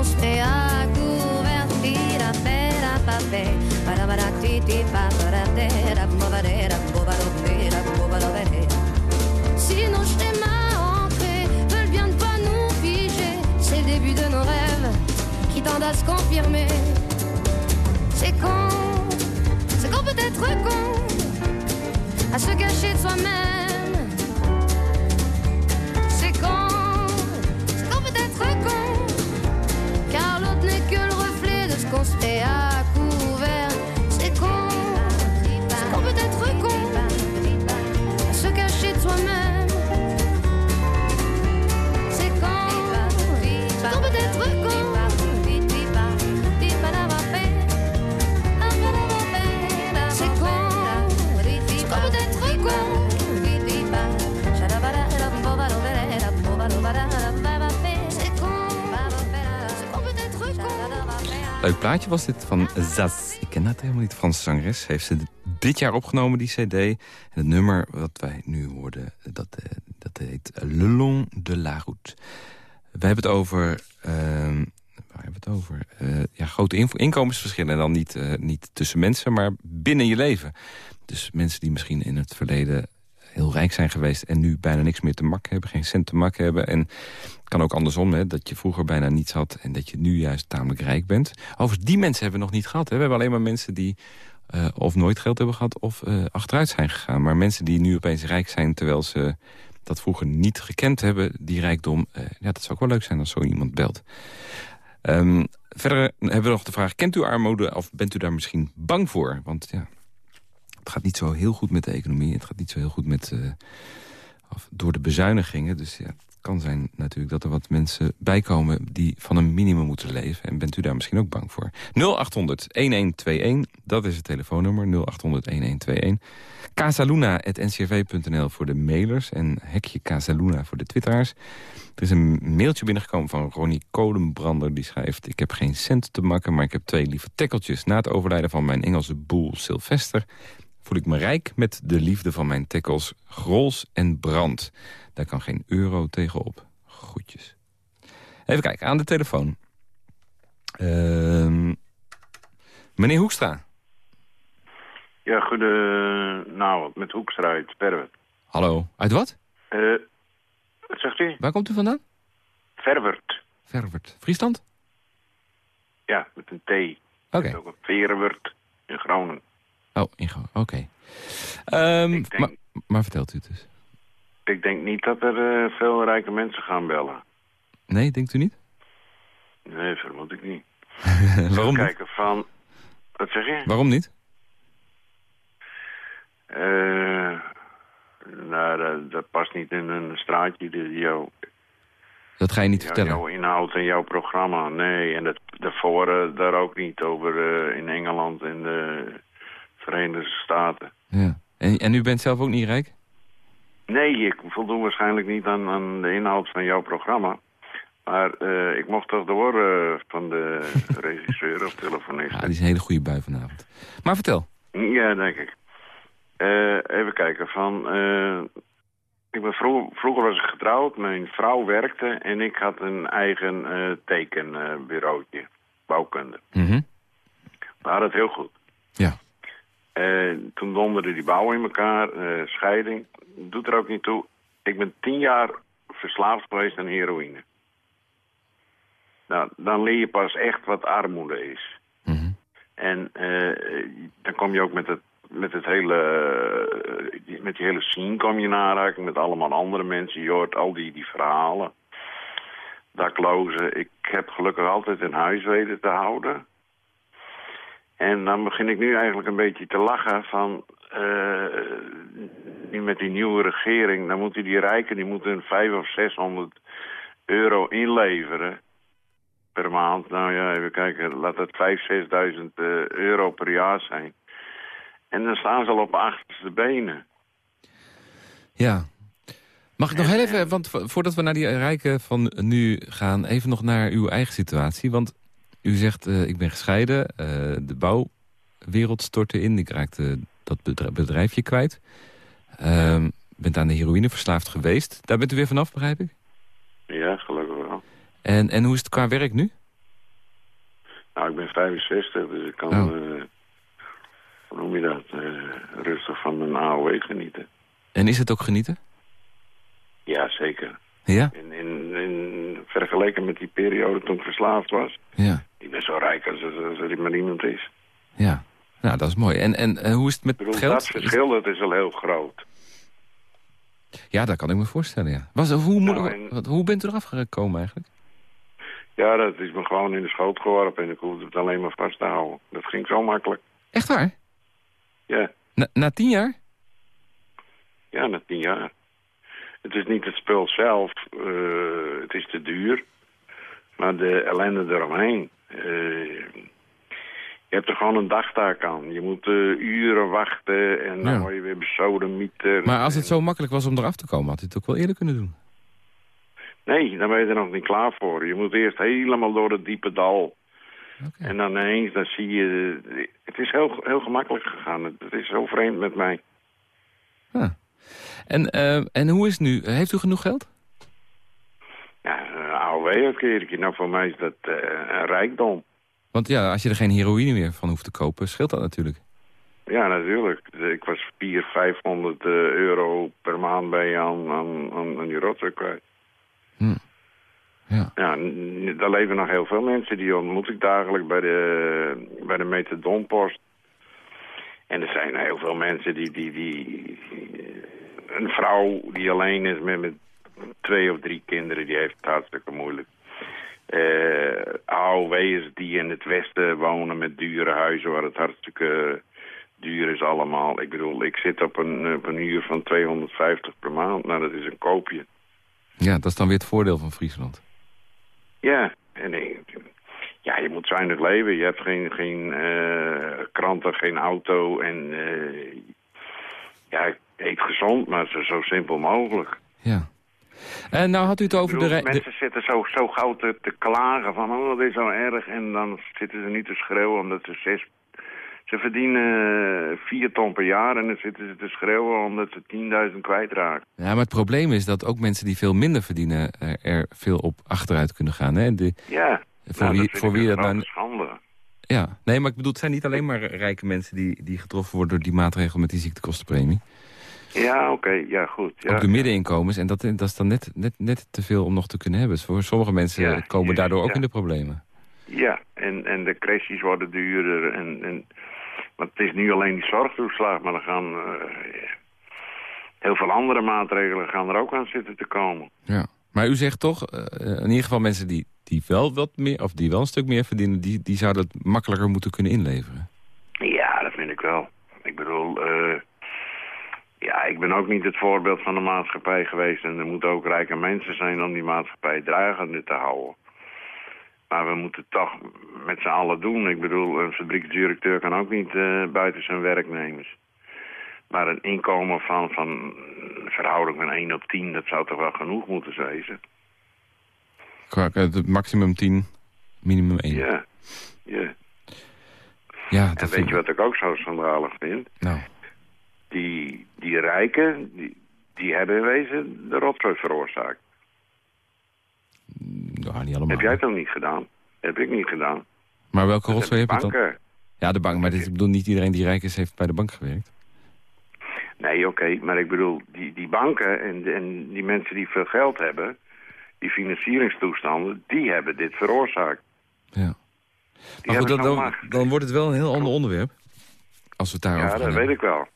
Qu'on se fait à. Tira, pera, papé, para, para, ti, ti, pa, para, tera, movadera, bobalopera, bobalopera. Si nos schémas ancrés veulent bien ne pas nous figer, c'est le début de nos rêves qui tendent à se confirmer. C'est con, c'est qu'on peut être con, à se cacher de soi-même. Leuk plaatje was dit van Zaz. Ik ken dat helemaal niet. Franse zangeres heeft ze dit jaar opgenomen, die cd. En het nummer wat wij nu hoorden, dat, eh, dat heet Le Long de la Route. We hebben het over... ehm, waar hebben we het over? Eh, ja, grote in- inkomensverschillen. En dan niet, eh, niet tussen mensen, maar binnen je leven. Dus mensen die misschien in het verleden heel rijk zijn geweest... en nu bijna niks meer te mak hebben, geen cent te mak hebben. En kan ook andersom, hè, dat je vroeger bijna niets had... en dat je nu juist tamelijk rijk bent. Overigens, die mensen hebben we nog niet gehad. Hè. We hebben alleen maar mensen die eh, of nooit geld hebben gehad... of eh, achteruit zijn gegaan. Maar mensen die nu opeens rijk zijn... terwijl ze dat vroeger niet gekend hebben, die rijkdom... eh, ja, dat zou ook wel leuk zijn als zo iemand belt. Ehm, verder hebben we nog de vraag, kent u armoede of bent u daar misschien bang voor? Want ja, het gaat niet zo heel goed met de economie. Het gaat niet zo heel goed met, of door de bezuinigingen. Dus ja, kan zijn natuurlijk dat er wat mensen bijkomen... die van een minimum moeten leven. En bent u daar misschien ook bang voor? 0800-1121, dat is het telefoonnummer. 0800-1121. Casaluna.ncrv.nl voor de mailers. En hekje Casaluna voor de twitteraars. Er is een mailtje binnengekomen van Ronnie Kolenbrander. Die schrijft, ik heb geen cent te makken... maar ik heb twee lieve tekkeltjes. Na het overlijden van mijn Engelse boel Sylvester... voel ik me rijk met de liefde van mijn tekkels Grols en Brand. Daar kan geen euro tegenop. Goedjes. Even kijken, aan de telefoon. Ehm, meneer Hoekstra. Ja, goede... Nou, met Hoekstra uit Verwert. Hallo. Uit wat? Eh, wat zegt u? Waar komt u vandaan? Verwert. Verwert. Friesland? Ja, met een T. Oké. Ook een Verwert in Groningen. Oh, ingo. Oké. Ehm, denk- maar, maar vertelt u het dus. Ik denk niet dat er eh, veel rijke mensen gaan bellen. Nee, denkt u niet? Nee, vermoed ik niet. Waarom niet? Kijken van... Wat zeg je? Waarom niet? Eh, nou, dat, dat past niet in een straatje. Jouw, Dat ga je niet vertellen. jouw inhoud en jouw programma. Nee, en dat, daarvoor eh, daar ook niet over in Engeland en de Verenigde Staten. Ja. En, en u bent zelf ook niet rijk? Nee, ik voldoen waarschijnlijk niet aan, aan de inhoud van jouw programma. Maar eh, ik mocht toch door eh, van de regisseur of telefonist. Ja, die is een hele goede bui vanavond. Maar vertel. Ja, denk ik. Eh, even kijken. Van, ik ben vro vroeger was ik getrouwd. Mijn vrouw werkte en ik had een eigen tekenbureautje. bouwkunde. Mhm. We hadden het heel goed. Ja. Eh, toen donderde die bouw in elkaar, eh, scheiding. Doet er ook niet toe. Ik ben tien jaar verslaafd geweest aan heroïne. Nou, dan leer je pas echt wat armoede is. Mhm. En eh, dan kom je ook met het, met het hele, met die hele scene kom je in aanraking met allemaal andere mensen. Je hoort al die, die verhalen. Daklozen. Ik heb gelukkig altijd een huis weten te houden. En dan begin ik nu eigenlijk een beetje te lachen van... eh, nu met die nieuwe regering, dan moeten die rijken... die moeten 500 of 600 euro inleveren per maand. Nou ja, even kijken, laat het 5.000, 6.000 eh, euro per jaar zijn. En dan staan ze al op achterste benen. Ja. Mag ik nog heel even, want vo- voordat we naar die rijken van nu gaan... even nog naar uw eigen situatie. Want u zegt, eh, ik ben gescheiden, eh, de bouwwereld stortte in. Ik raakte dat bedrijfje kwijt. Ehm bent aan de heroïne verslaafd geweest. Daar bent u weer vanaf, begrijp ik? Ja, gelukkig wel. En, en hoe is het qua werk nu? Nou, ik ben 65, dus ik kan, Oh. eh, hoe noem je dat, rustig van mijn AOW genieten. En is het ook genieten? Ja, zeker. Ja? In, in, in, vergeleken met die periode toen ik verslaafd was, Ja. Ik ben zo rijk als, er- als er maar niemand is. Ja. Nou, dat is mooi. En, en eh, hoe is het met bedoel, geld? dat verschil dat is al heel groot. Ja, dat kan ik me voorstellen, ja. Was, hoe, Nou, en- wat- hoe bent u eraf gekomen eigenlijk? Ja, dat is me gewoon in de schoot geworpen en ik hoefde het alleen maar vast te houden. Dat ging zo makkelijk. Echt waar? Ja, Na, na tien jaar? ja, na tien jaar. Het is niet het spul zelf, eh, het is te duur. Maar de ellende eromheen. Eh, je hebt er gewoon een dagtaak aan. Je moet eh, uren wachten en dan Ja. word je weer besodemieter. Maar als het zo makkelijk was om eraf te komen, had u het ook wel eerder kunnen doen. Nee, dan ben je er nog niet klaar voor. Je moet eerst helemaal door het diepe dal. En dan ineens, dan zie je... Het is heel, heel gemakkelijk gegaan. Het, het is zo vreemd met mij. Ah. En, eh, en hoe is het nu? Heeft u genoeg geld? Ja, een AOW-uitkering. Nou, voor mij is dat eh, een rijkdom. Want ja, als je er geen heroïne meer van hoeft te kopen, scheelt dat natuurlijk. Ja, natuurlijk. Ik was 400, 500 eh, euro per maand bij aan, aan, aan, die rotzooi kwijt. Hm. Ja. Ja, daar leven nog heel veel mensen. Die ontmoet ik dagelijks bij de, bij de methadonpost. En er zijn heel veel mensen die, die, die... Een vrouw die alleen is met, met twee of drie kinderen, die heeft het hartstikke moeilijk. Eh AOW'ers die in het westen wonen met dure huizen waar het hartstikke duur is allemaal. Ik bedoel, ik zit op een, op een huur van 250 per maand. Nou, dat is een koopje. ja, dat is dan weer het voordeel van Friesland. Ja, en ja, je moet zuinig leven. Je hebt geen, geen eh, kranten, geen auto. En eh, ja, eet gezond, maar zo, zo simpel mogelijk. Ja. En nou had u het over de... bedoel, rij- de- mensen zitten zo, zo gauw te, te klagen van, oh, dat is zo erg. En dan zitten ze niet te schreeuwen omdat ze zes... Ze verdienen eh, vier ton per jaar en dan zitten ze te schreeuwen omdat ze 10.000 kwijtraken. Ja, maar het probleem is dat ook mensen die veel minder verdienen... er, er veel op achteruit kunnen gaan. Hè? De, Ja, voor nou, wie, dat voor wie dat nou... schande. Ja, nee, maar ik bedoel, het zijn niet alleen maar rijke mensen... die, die getroffen worden door die maatregel met die ziektekostenpremie. Ja, oké, ja, goed. Ja. Ook de middeninkomens. En dat, dat is dan net, net, net te veel om nog te kunnen hebben. Dus voor sommige mensen Ja, komen daardoor ook ja. in de problemen. Ja, en, en de crèches worden duurder. En, en, want het is nu alleen die zorgtoeslag, maar er gaan eh, heel veel andere maatregelen gaan er ook aan zitten te komen. Ja. Maar u zegt toch, eh, in ieder geval mensen die, die wel wat meer, of die wel een stuk meer verdienen, die, die zouden het makkelijker moeten kunnen inleveren. Ja, dat vind ik wel. Ja, ik ben ook niet het voorbeeld van de maatschappij geweest. En er moeten ook rijke mensen zijn om die maatschappij draagende te houden. Maar we moeten het toch met z'n allen doen. Ik bedoel, een fabrieksdirecteur kan ook niet eh, buiten zijn werknemers. Maar een inkomen van, van een verhouding van 1 op 10, dat zou toch wel genoeg moeten zijn. Qua eh, het maximum 10, minimum 1. Ja, ja. Ja, En dat weet vind je wat ik ook zo schandalig vind? Nou, Die, die rijken, die, die hebben in wezen de rotzooi veroorzaakt. nou, niet allemaal. Heb jij het ook niet gedaan? Heb ik niet gedaan. Maar welke rotzooi heb je dan? Ja, de bank. Maar dit, ik bedoel, niet iedereen die rijk is, heeft bij de bank gewerkt. Nee, oké, maar ik bedoel, die, die banken en, en die mensen die veel geld hebben... die financieringstoestanden, die hebben dit veroorzaakt. Ja. Die Maar goed, dan, dan, dan wordt het wel een heel ander onderwerp. Als we het daarover Ja, dat weet ik wel.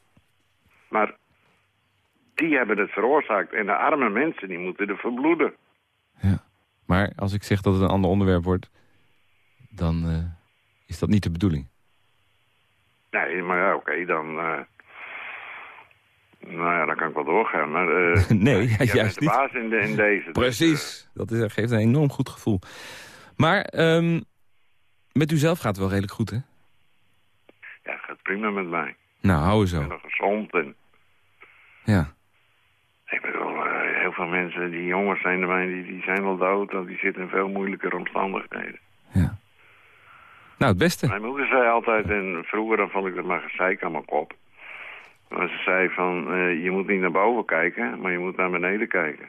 Maar die hebben het veroorzaakt. En de arme mensen, die moeten er verbloeden. Ja. Maar als ik zeg dat het een ander onderwerp wordt... dan eh, is dat niet de bedoeling. Nee, maar ja, oké, dan... eh, nou ja, dan kan ik wel doorgaan. Maar, eh, Nee, bent juist de niet. baas in, de, in deze. dus, Precies. Dat is, geeft een enorm goed gevoel. Maar ehm, met u zelf gaat het wel redelijk goed, hè? ja, gaat prima met mij. Nou, hou Ik zo. ben nog gezond en... Ja. Ik bedoel, eh, heel veel mensen, die jongens zijn erbij, die, die zijn al dood. Want die zitten in veel moeilijkere omstandigheden. ja. Nou, het beste. Mijn moeder zei altijd, en vroeger dan vond ik dat maar gezeik aan mijn kop. Maar ze zei van, eh, je moet niet naar boven kijken, maar je moet naar beneden kijken.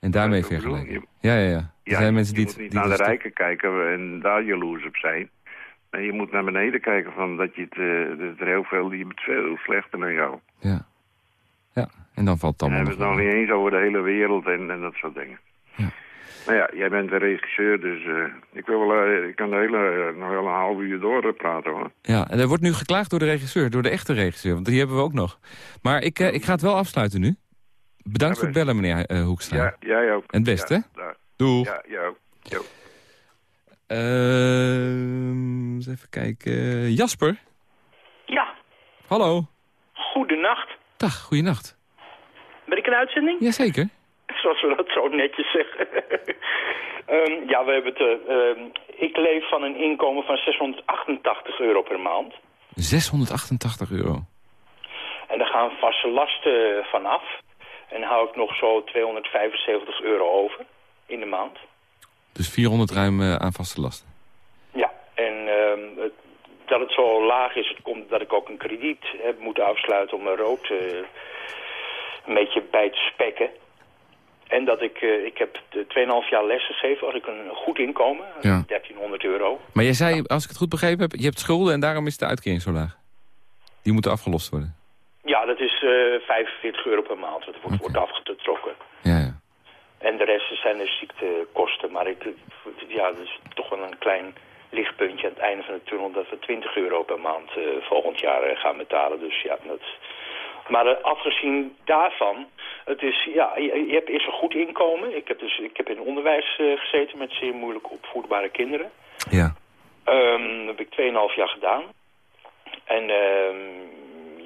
En daarmee vergelijken. je- Ja, ja, ja. Er Ja, zijn mensen je die moet het... niet die naar de rijken kijken en daar jaloers op zijn. Nee, je moet naar beneden kijken van dat je het, eh, dat er heel veel, die hebben het veel slechter dan jou. Ja. Ja, en dan valt het We allemaal hebben nog het nog niet eens over de hele wereld en, en dat soort dingen. Ja. Nou ja, jij bent een regisseur, dus eh, ik, wil wel, eh, ik kan de hele, nog wel een half uur door praten hoor. Ja, en er wordt nu geklaagd door de regisseur, door de echte regisseur. Want die hebben we ook nog. Maar ik, ik ga het wel afsluiten nu. Bedankt Ja, voor het bellen, meneer Hoekstra. Ja, jij ook. En het beste, ja, hè? Doeg. Ja, jij ook. Jo. Ehm, eens even kijken. Jasper? Ja, Hallo. goedenacht. Dag, goeienacht. Ben ik in uitzending? Jazeker. Zoals we dat zo netjes zeggen. Ehm, ja, we hebben het... eh, ehm, ik leef van een inkomen van 688 euro per maand. 688 euro. En daar gaan vaste lasten van af. En hou ik nog zo 275 euro over in de maand. Dus 400 ruim eh, aan vaste lasten. Ja, en ehm, het- dat het zo laag is, het komt dat ik ook een krediet heb moeten afsluiten om mijn rood eh, een beetje bij te spekken. En dat ik, eh, ik heb de 2,5 jaar les gegeven, had ik een goed inkomen, Ja. 1300 euro. Maar jij zei, als ik het goed begrepen heb, je hebt schulden en daarom is de uitkering zo laag. Die moeten afgelost worden. Ja, dat is eh 45 euro per maand, dat wordt, wordt afgetrokken. Ja, ja. En de rest zijn de ziektekosten. Maar ik, ja, dat is toch wel een klein lichtpuntje aan het einde van de tunnel... dat we 20 euro per maand eh, volgend jaar eh, gaan betalen. Dus ja, dat... Maar eh, afgezien daarvan, het is, ja, je, je hebt eerst een goed inkomen. Ik heb, dus, ik heb in onderwijs gezeten met zeer moeilijk opvoedbare kinderen. Ja. Ehm, dat heb ik 2,5 jaar gedaan. En ehm,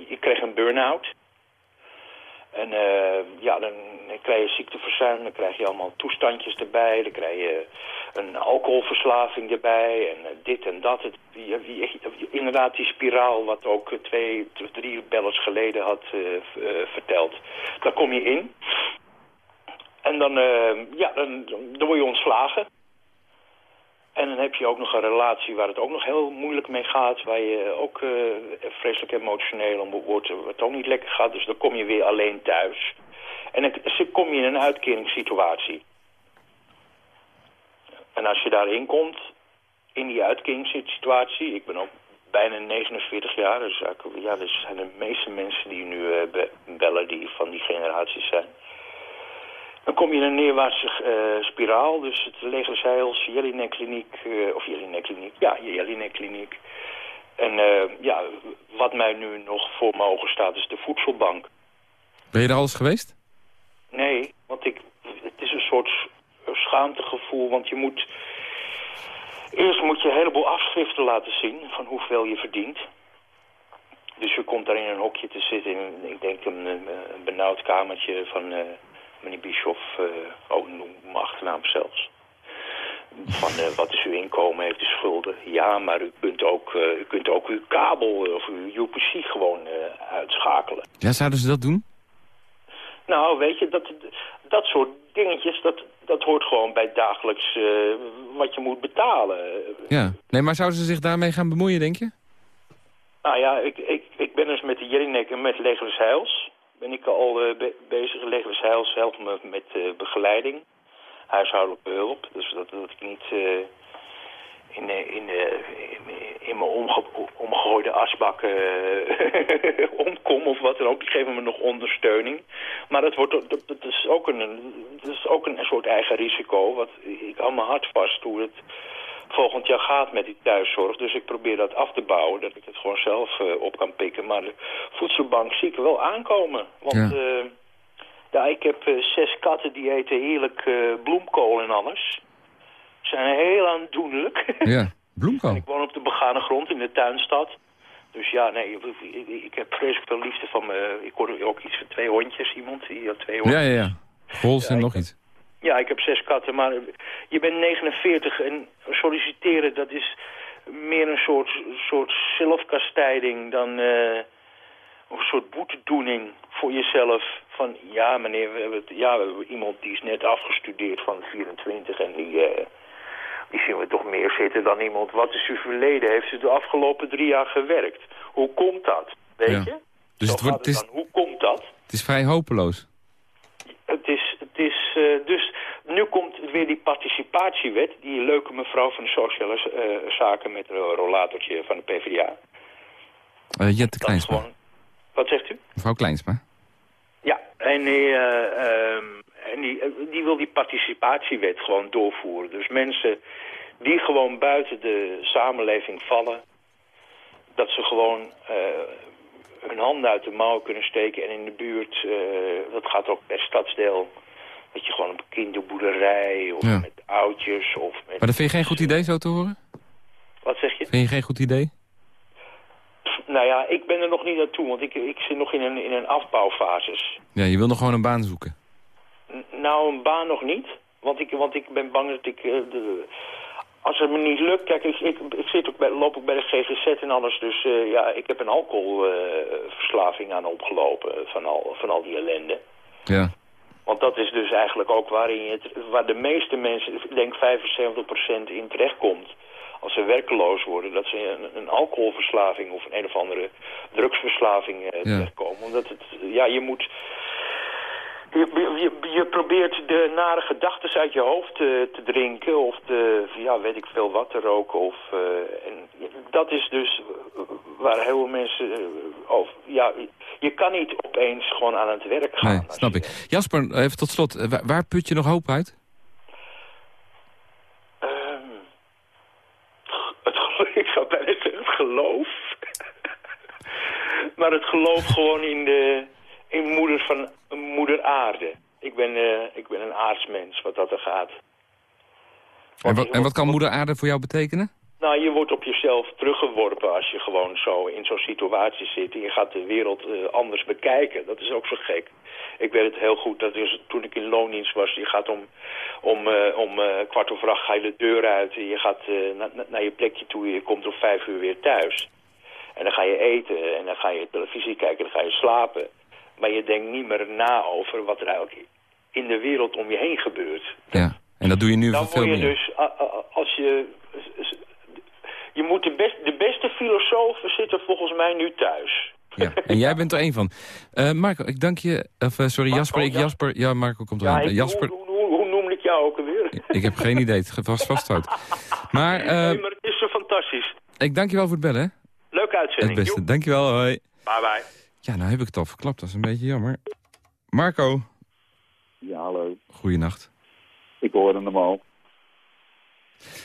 ik kreeg een burn-out. En eh, ja, dan krijg je ziekteverzuim, dan krijg je allemaal toestandjes erbij. Dan krijg je een alcoholverslaving erbij en eh, dit en dat. Het, inderdaad die spiraal wat ook twee, drie bellers geleden had eh, verteld. Daar kom je in. En dan, ja, dan, dan word je ontslagen. En dan heb je ook nog een relatie waar het ook nog heel moeilijk mee gaat. Waar je ook eh, vreselijk emotioneel om wordt. Wat ook niet lekker gaat. Dus dan kom je weer alleen thuis. En dan kom je in een uitkeringssituatie. En als je daarin komt, in die uitkeringssituatie... Ik ben ook bijna 49 jaar. Dus ja, er zijn de meeste mensen die nu eh, be- bellen die van die generaties zijn. Dan kom je in een neerwaartse eh, spiraal. Dus het Leger Zeils, Jelinek Kliniek, eh, of Jelinek Kliniek, ja, Jelinek Kliniek. En eh, ja, wat mij nu nog voor mijn ogen staat is de voedselbank. Ben je er alles geweest? Nee, want ik, het is een soort schaamtegevoel, want je moet... Eerst moet je een heleboel afschriften laten zien van hoeveel je verdient. Dus je komt daar in een hokje te zitten in, ik denk, een, een, benauwd kamertje van meneer Bischoff, eh oh, noem mijn achternaam zelfs. Van eh, wat is uw inkomen, heeft u schulden? Ja, maar u kunt ook, eh, u kunt ook uw kabel of uw UPC gewoon uitschakelen. Ja, zouden ze dat doen? Nou, weet je, dat, dat soort dingetjes, dat, dat hoort gewoon bij dagelijks wat je moet betalen. Ja. Nee, maar zouden ze zich daarmee gaan bemoeien, denk je? Nou ja, ik, ik, ik ben dus met de Jelinek en met Legeres Heils. Ben ik al eh, be- bezig. Legeres Heils helpt me met eh, begeleiding. Huishoudelijke hulp. Dus dat, dat ik niet eh, in, in, in, mijn omge omgegooide asbak omkom of wat dan ook. Die geven me nog ondersteuning. Maar dat, wordt, dat, dat is ook een, dat is ook een soort eigen risico. Wat, ik hou mijn hart vast hoe het volgend jaar gaat met die thuiszorg. Dus ik probeer dat af te bouwen, dat ik het gewoon zelf eh, op kan pikken. Maar de voedselbank zie ik wel aankomen. Want Ja. ja ik heb eh, zes katten die eten heerlijk eh, bloemkool en alles. Zijn heel aandoenlijk. Ja, bloemkool. ik woon op de begane grond in de tuinstad. Dus ja, nee, ik, heb vreselijk veel liefde van me. Ik hoorde ook iets van twee hondjes, iemand die had twee hondjes. Ja, ja, ja. Gols en Ja, nog iets. Ja, ik heb zes katten, maar je bent 49 en solliciteren, dat is meer een soort, soort zelfkastijding dan eh, een soort boetedoening voor jezelf. Van, ja meneer, we hebben, het, ja, we hebben iemand die is net afgestudeerd van 24 en die, eh, die zien we toch meer zitten dan iemand. Wat is uw verleden? Heeft u de afgelopen drie jaar gewerkt? Hoe komt dat? Weet Ja. je? Dus Zo het, wordt, het, is. Hoe komt dat? het is vrij hopeloos. Eh, dus nu komt weer die participatiewet, die leuke mevrouw van de sociale eh, zaken met een rollatortje van de PvdA. Eh Jette Kleinsma. gewoon, wat zegt u? Mevrouw Kleinsma. Ja, en, die, eh, ehm, en die, die wil die participatiewet gewoon doorvoeren. Dus mensen die gewoon buiten de samenleving vallen, dat ze gewoon hun handen uit de mouw kunnen steken en in de buurt, dat gaat ook per stadsdeel, dat je gewoon op een kinderboerderij of Ja. met oudjes of met... Maar dat vind je geen goed idee zo te horen? Wat zeg je? Vind je geen goed idee? Nou ja, ik ben er nog niet naartoe, want ik, ik zit nog in een, in een afbouwfases. Ja, je wil nog gewoon een baan zoeken. N- Nou, een baan nog niet. Want ik, want ik ben bang dat ik... eh, de, als het me niet lukt... Kijk, ik, ik, ik zit ook bij, loop ook bij de GGZ en alles. Dus eh, ja, ik heb een alcoholverslaving aan opgelopen van al, van al die ellende. Ja. Want dat is dus eigenlijk ook waarin je het, waar de meeste mensen, ik denk 75% in terechtkomt. Als ze werkeloos worden, dat ze een, een alcoholverslaving of een een of andere drugsverslaving eh, terechtkomen. Omdat het, ja, je moet... Je, je, je probeert de nare gedachten uit je hoofd eh, te drinken of te, ja, weet ik veel wat, te roken. Of, eh, en dat is dus waar heel veel mensen eh, over... Ja, je kan niet opeens gewoon aan het werk gaan. Nee, snap ik. Jasper, even tot slot. Waar, waar put je nog hoop uit? Ehm, het, ik zou bijna zeggen het geloof. maar het geloof gewoon in de in moeder van moeder aarde. Ik ben, eh, ik ben een aardsmens wat dat er gaat. En wat, en wat kan moeder aarde voor jou betekenen? Nou, je wordt op jezelf teruggeworpen als je gewoon zo in zo'n situatie zit. En je gaat de wereld eh, anders bekijken. Dat is ook zo gek. Ik weet het heel goed. Dat is, toen ik in loondienst was, je gaat om, om, eh, om kwart over acht ga je de deur uit. En je gaat na- na- naar je plekje toe. Je komt om vijf uur weer thuis. En dan ga je eten en dan ga je televisie kijken. Dan ga je slapen. Maar je denkt niet meer na over wat er eigenlijk in de wereld om je heen gebeurt. Ja. En dat doe je nu Dan veel je meer. dus, a- a- als je... Je moet de, best, de beste filosofen zitten volgens mij nu thuis. Ja. En jij bent er één van. Eh, Marco, ik dank je. Of, eh, sorry, Jasper. Ik, ja. Jasper. Ja, Marco komt Ja, eraan. ik- Eh, Jasper, hoe, hoe, hoe, hoe noemde ik jou ook alweer? ik heb geen idee. Het was vasthoud. Maar Nee, maar het is zo fantastisch. ik dank je wel voor het bellen. hè. Leuke Het uitzending. beste. Dank je wel. Hoi. Bye bye. Ja, nou heb ik het al verklapt. Dat is een beetje jammer. Marco. Ja, hallo. Goeienacht. Ik hoorde hem al.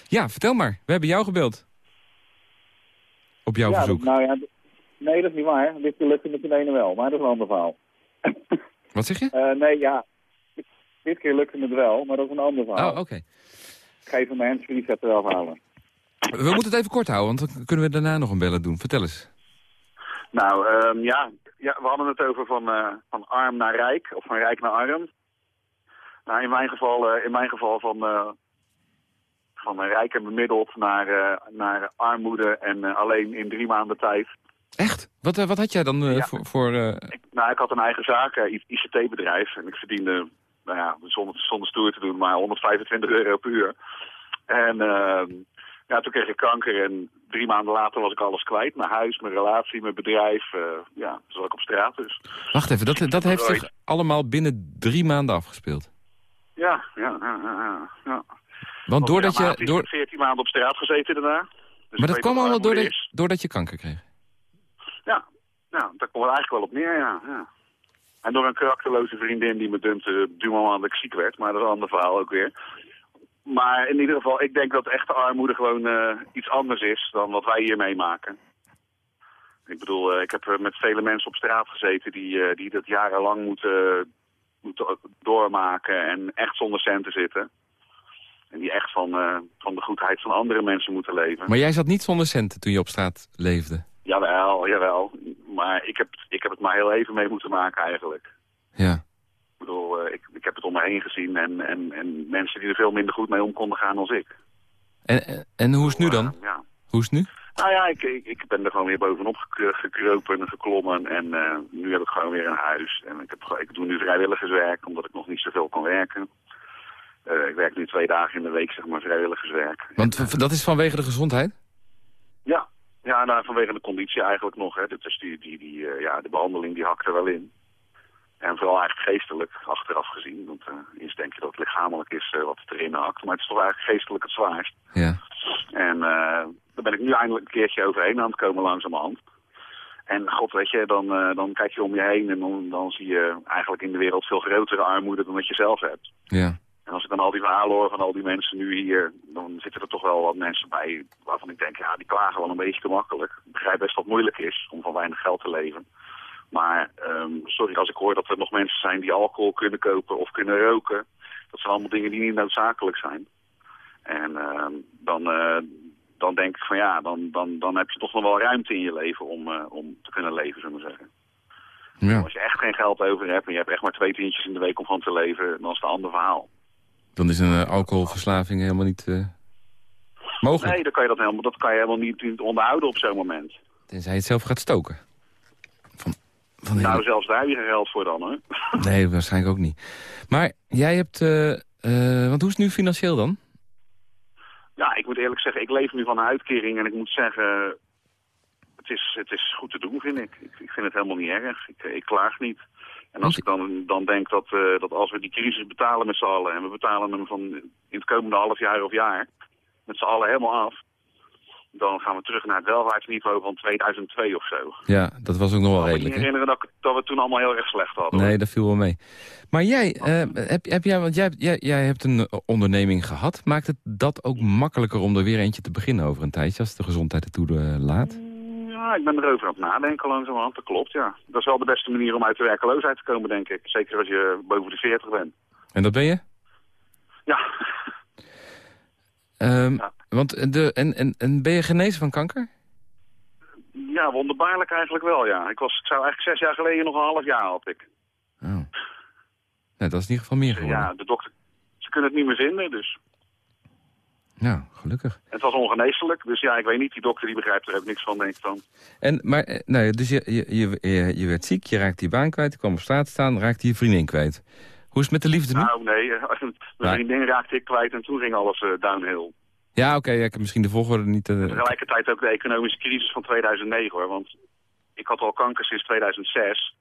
Ja, vertel maar. We hebben jou gebeld. Op jouw ja, verzoek. dat- nou ja, nee, dat is niet waar. Dit keer lukte het meteen wel, maar dat is een ander verhaal. Wat zeg je? Eh, nee, ja. Dit- keer lukte het wel, maar dat is een ander verhaal. Oh, oké. Ik ga even mijn handsfree set eraf halen. We moeten het even kort houden, want dan kunnen we daarna nog een bellen doen. Vertel eens. Nou, ehm, ja, ja, we hadden het over van, eh, van arm naar rijk, of van rijk naar arm. Nou, in mijn geval, eh, in mijn geval van, eh, van rijk en bemiddeld naar, naar armoede en alleen in drie maanden tijd. Echt? Wat, wat had jij dan Ja. voor... voor eh, Nou, ik had een eigen zaak, ICT-bedrijf. En ik verdiende, nou ja, zonder, zonder stoer te doen, maar 125 euro per uur. En ehm, ja, toen kreeg ik kanker en drie maanden later was ik alles kwijt. Mijn huis, mijn relatie, mijn bedrijf. eh, ja, zat ik op straat dus. Wacht even, dat, dat heeft zich allemaal binnen drie maanden afgespeeld. Ja, ja, ja, ja, ja, ja. Want doordat ja, je... Door... Ik Door... heb 14 maanden op straat gezeten daarna. Dus Maar dat kwam allemaal doordat, doordat je kanker kreeg? Ja, nou, daar komt het eigenlijk wel op neer, ja. ja. En door een karakterloze vriendin die me dumpte, du moment dat ik ziek werd. Maar dat is een ander verhaal ook weer. Maar in ieder geval, ik denk dat echte armoede gewoon eh, iets anders is dan wat wij hier meemaken. Ik bedoel, eh, ik heb eh, met vele mensen op straat gezeten die, die dat jarenlang moeten, moeten doormaken en echt zonder centen zitten. En die echt van, van de goedheid van andere mensen moeten leven. Maar jij zat niet zonder centen toen je op straat leefde? Jawel, jawel. Maar ik heb, ik heb het maar heel even mee moeten maken eigenlijk. Ja. Ik bedoel, eh, ik, ik heb het om me heen gezien en, en, en mensen die er veel minder goed mee om konden gaan dan ik. En, en- hoe is het nu dan? Ja. Hoe is het nu? Nou ja, ik, ik, ik ben er gewoon weer bovenop gek- gekropen en geklommen en eh, nu heb ik gewoon weer een huis. En ik, heb, ik doe nu vrijwilligerswerk, omdat ik nog niet zoveel kan werken. Eh, ik werk nu twee dagen in de week, zeg maar, vrijwilligerswerk. Want dat is vanwege de gezondheid? Ja, ja nou, vanwege de conditie eigenlijk nog. Hè. Dus die, die, die, eh, ja, de behandeling die hakt er wel in. En vooral eigenlijk geestelijk, achteraf gezien. Want eh eerst denk je dat het lichamelijk is eh, wat het erin hakt. Maar het is toch eigenlijk geestelijk het zwaarst. Ja. En eh, daar ben ik nu eindelijk een keertje overheen aan het komen langzamerhand. En god, weet je, dan, dan kijk je om je heen en dan, dan zie je eigenlijk in de wereld veel grotere armoede dan wat je zelf hebt. Ja. En als ik dan al die verhalen hoor van al die mensen nu hier, dan zitten er toch wel wat mensen bij waarvan ik denk, ja, die klagen wel een beetje te makkelijk. Ik begrijp best dat het moeilijk is om van weinig geld te leven. Maar ehm, sorry, als ik hoor dat er nog mensen zijn die alcohol kunnen kopen of kunnen roken, dat zijn allemaal dingen die niet noodzakelijk zijn. En ehm, dan, eh, dan denk ik van ja, dan, dan, dan heb je toch nog wel ruimte in je leven om, eh, om te kunnen leven, zullen we zeggen. ja. Als je echt geen geld over hebt en je hebt echt maar twee tientjes in de week om van te leven, dan is het een ander verhaal. Dan is een eh, alcoholverslaving helemaal niet mogelijk. Nee, dan kan je dat, helemaal, dat kan je helemaal niet, niet onderhouden op zo'n moment. Tenzij je het zelf gaat stoken. Van, Nou, hele- zelfs daar heb je geen geld voor dan, hoor. Nee, waarschijnlijk ook niet. Maar jij hebt... eh, eh, want hoe is het nu financieel dan? Ja, ik moet eerlijk zeggen, ik leef nu van een uitkering en ik moet zeggen, het is, het is goed te doen, vind ik. Ik, ik vind het helemaal niet erg. Ik, ik klaag niet. En als ik dan, dan denk dat, eh, dat als we die crisis betalen met z'n allen, en we betalen hem van in het komende half jaar of jaar, met z'n allen helemaal af, dan gaan we terug naar het welvaartsniveau van 2002 of zo. Ja, dat was ook nog wel Ik kan me redelijk, herinneren dat, dat we toen allemaal heel erg slecht hadden. Nee, dat viel wel mee. Maar jij, eh, heb, heb jij, want jij, jij, jij hebt een onderneming gehad. Maakt het dat ook makkelijker om er weer eentje te beginnen over een tijdje... als de gezondheid ertoe laat? Ja, ik ben erover aan het nadenken langzamerhand. Dat klopt, ja. Dat is wel de beste manier om uit de werkeloosheid te komen, denk ik. Zeker als je boven de 40 bent. En dat ben je? Ja, Ehm, Want de, en, en, en ben je genezen van kanker? ja wonderbaarlijk eigenlijk wel, ja. Ik, was, ik zou eigenlijk zes jaar geleden nog een half jaar had ik. Oh. Nou, dat is in ieder geval meer geworden. Ja, de dokter, ze kunnen het niet meer vinden, dus. Nou, gelukkig. Het was ongeneeslijk, dus ja, ik weet niet. Die dokter die begrijpt er ook niks van, denk ik dan. En, maar, eh, nou ja, dus je, je, je, je- werd ziek, je raakte je baan kwijt, je kwam op straat staan, raakte je vriendin kwijt. Hoe is het met de liefde nu? Nou, nee, mijn vriendin raakte ik kwijt en toen ging alles eh, downhill. Ja, oké, ik heb misschien de volgorde niet... eh, Tegelijkertijd ook de economische crisis van 2009 hoor. Want ik had al kanker sinds 2006.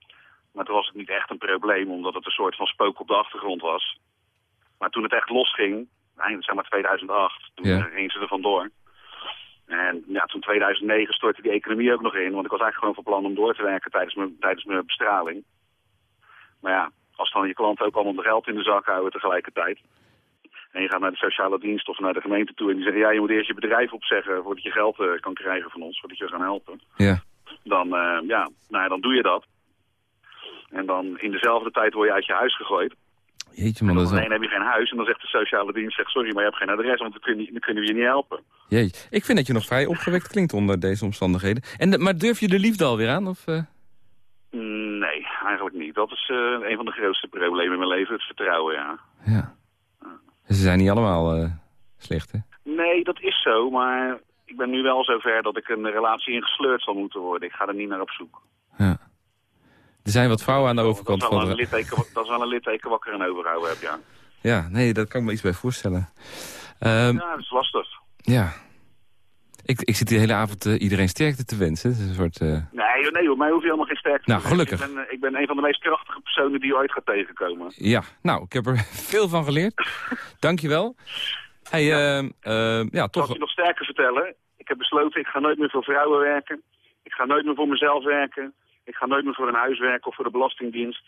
Maar toen was het niet echt een probleem, omdat het een soort van spook op de achtergrond was. Maar toen het echt losging, eind zeg maar 2008, toen Ja. eh, ging ze er vandoor. En ja, toen 2009 stortte die economie ook nog in. Want ik was eigenlijk gewoon van plan om door te werken tijdens mijn, tijdens mijn bestraling. Maar ja, als dan je klanten ook allemaal de geld in de zak houden tegelijkertijd. En je gaat naar de sociale dienst of naar de gemeente toe en die zeggen... ja, je moet eerst je bedrijf opzeggen voordat je geld eh, kan krijgen van ons, voordat je gaan helpen. Ja. Dan, eh, ja, nou ja, dan doe je dat. En dan in dezelfde tijd word je uit je huis gegooid. Jeetje man, dat heb je geen huis en dan zegt de sociale dienst... Zegt, sorry, maar je hebt geen adres, want dan kunnen, dan kunnen we je niet helpen. Jeetje. Ik vind dat je nog vrij opgewekt klinkt onder deze omstandigheden. En, de- maar durf je de liefde alweer aan? Of, eh? Mm, Nee, eigenlijk niet. Dat is eh, een van de grootste problemen in mijn leven, het vertrouwen, ja. Ja. Ze zijn niet allemaal eh, slecht, hè? Nee, dat is zo, maar ik ben nu wel zover dat ik een relatie ingesleurd zal moeten worden. Ik ga er niet naar op zoek. Ja. Er zijn wat vrouwen aan de Dat overkant is wel van... een dat is wel een litteken wat ik er aan overhouden heb, ja. Ja, nee, daar kan ik me iets bij voorstellen. Ehm, Ja, dat is lastig. ja. Ik, ik zit de hele avond eh, iedereen sterkte te wensen. Het is een soort... eh, Nee, nee, mij hoef je helemaal geen sterkte Nou, te gelukkig. Ik ben, eh, ik ben een van de meest krachtige personen die je ooit gaat tegenkomen. Ja, nou, ik heb er veel van geleerd. Dankjewel. Hey, ja, Ik zal toch... het je nog sterker vertellen. Ik heb besloten, ik ga nooit meer voor vrouwen werken. Ik ga nooit meer voor mezelf werken. Ik ga nooit meer voor een huis werken of voor de Belastingdienst.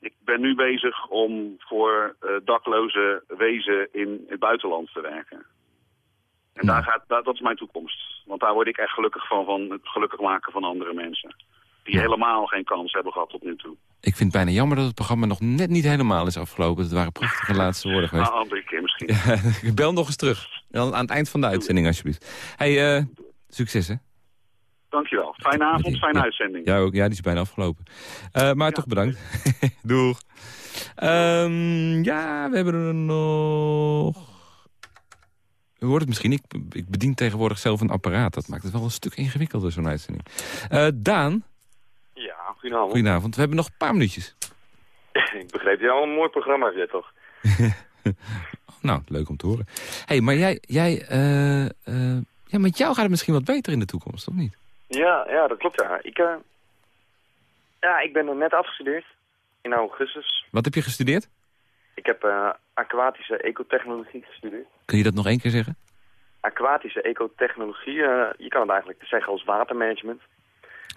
Ik ben nu bezig om voor dakloze wezen in het buitenland te werken. En daar gaat, dat, dat is mijn toekomst. Want daar word ik echt gelukkig van, van het gelukkig maken van andere mensen. Die helemaal geen kans hebben gehad tot nu toe. Ik vind het bijna jammer dat het programma nog net niet helemaal is afgelopen. Het waren prachtige laatste woorden Nou, geweest. een andere keer misschien. Ja, ik bel nog eens terug. Dan aan het eind van de uitzending, alsjeblieft. Hey, eh, succes, hè? Dankjewel. Fijne avond, fijne Ja. uitzending. Ja, ook, ja, die is bijna afgelopen. Eh, maar toch bedankt. Doeg. Ehm, ja, we hebben er nog... U hoort het misschien, ik, ik bedien tegenwoordig zelf een apparaat. Dat maakt het wel een stuk ingewikkelder, zo'n uitzending. Eh, Daan, Ja, goedenavond. goedenavond. We hebben nog een paar minuutjes. Ik begreep, ja, een mooi programma heb jij toch? Nou, leuk om te horen. hey, maar jij, jij eh, eh, ja, met jou gaat het misschien wat beter in de toekomst, of niet? Ja, ja, dat klopt, ja. Ik, ja, ik ben er net afgestudeerd in augustus. Wat heb je gestudeerd? Ik heb eh, aquatische ecotechnologie gestudeerd. Kun je dat nog één keer zeggen? Aquatische ecotechnologie, eh, je kan het eigenlijk zeggen als watermanagement.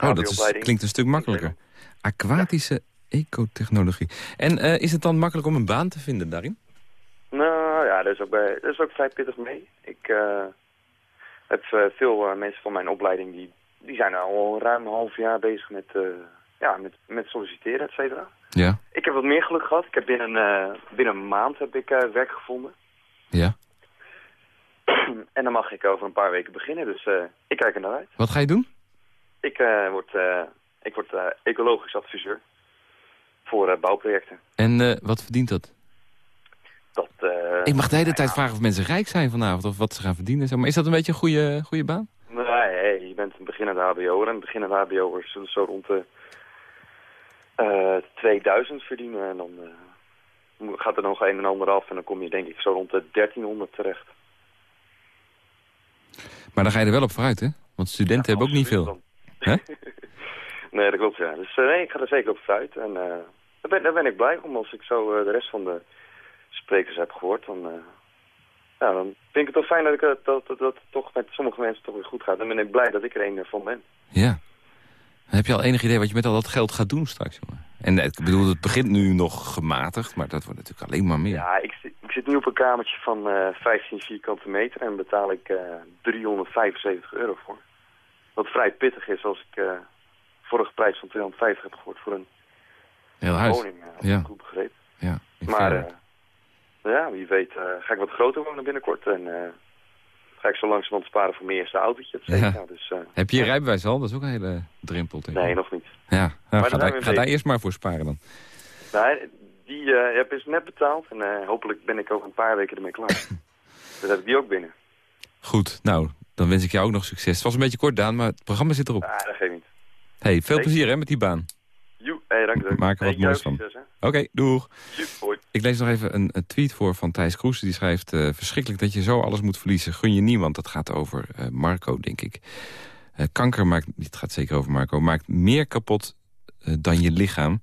Oh, dat is, klinkt een stuk makkelijker. Aquatische ecotechnologie. En eh, is het dan makkelijk om een baan te vinden daarin? Nou ja, dat is ook, bij, dat is ook vrij pittig mee. Ik heb veel mensen van mijn opleiding die, die zijn al ruim een half jaar bezig met, ja, met, met solliciteren, et cetera. Ja. Ik heb wat meer geluk gehad. Ik heb binnen, eh, binnen een maand heb ik eh, werk gevonden. Ja. en dan mag ik over een paar weken beginnen, dus eh, ik kijk er naar uit. Wat ga je doen? Ik word, ik word ecologisch adviseur voor bouwprojecten. En wat verdient dat? Dat, Ik mag de hele tijd vragen of mensen rijk zijn vanavond of wat ze gaan verdienen. Maar is dat een beetje een goede, goede baan? Nee, nee, je bent een beginnende hbo'er en beginnende hbo'ers zullen zo rond de eh 2000 verdienen. En dan eh, gaat er nog een en ander af en dan kom je denk ik zo rond de 1300 terecht. Maar dan ga je er wel op vooruit, hè? Want studenten hebben ook niet veel. Nee, dat klopt, ja. Dus eh, nee, ik ga er zeker op vooruit. En eh, daar, ben, daar ben ik blij om. Als ik zo eh, de rest van de sprekers heb gehoord, dan, eh, ja, dan vind ik het toch fijn dat, ik, eh, dat, dat, dat het toch met sommige mensen toch weer goed gaat. Dan ben ik blij dat ik er een van ben. Ja. Heb je al enig idee wat je met al dat geld gaat doen straks, jongen? En ik bedoel, het begint nu nog gematigd, maar dat wordt natuurlijk alleen maar meer. Ja, ik, zit- ik zit nu op een kamertje van eh 15 vierkante meter en betaal ik eh 375 euro voor. Wat vrij pittig is als ik eh vorige prijs van 250 heb gehoord voor een Heel huis. woning. Ja. goed begreep. Ja, Maar ja, wie weet ga ik wat groter wonen binnenkort. En ga ik zo langzamerhand sparen voor mijn eerste autootje. Ja. Dus, eh, Heb je je ja. rijbewijs al? Dat is ook een hele drempel tegen. Nee, nog niet. Ja, nou, ga, daar, ga eerst maar voor sparen dan. Nee, die eh, heb ik net betaald en eh, hopelijk ben ik over een paar weken ermee klaar. Dan heb ik die ook binnen. Goed, nou, dan wens ik jou ook nog succes. Het was een beetje kort, Daan, maar het programma zit erop. Ah, dat geeft niet. hey, veel Zeker. plezier hè, met die baan. Hey, dank je. Maak er wat Hey, moois van. Oké, doeg. Joe, hoi. Ik lees nog even een, een tweet voor van Thijs Kroes. Die schrijft, eh, verschrikkelijk dat je zo alles moet verliezen. Gun je niemand. Dat gaat over eh, Marco, denk ik. Eh, kanker maakt, het gaat zeker over Marco, maakt meer kapot dan je lichaam.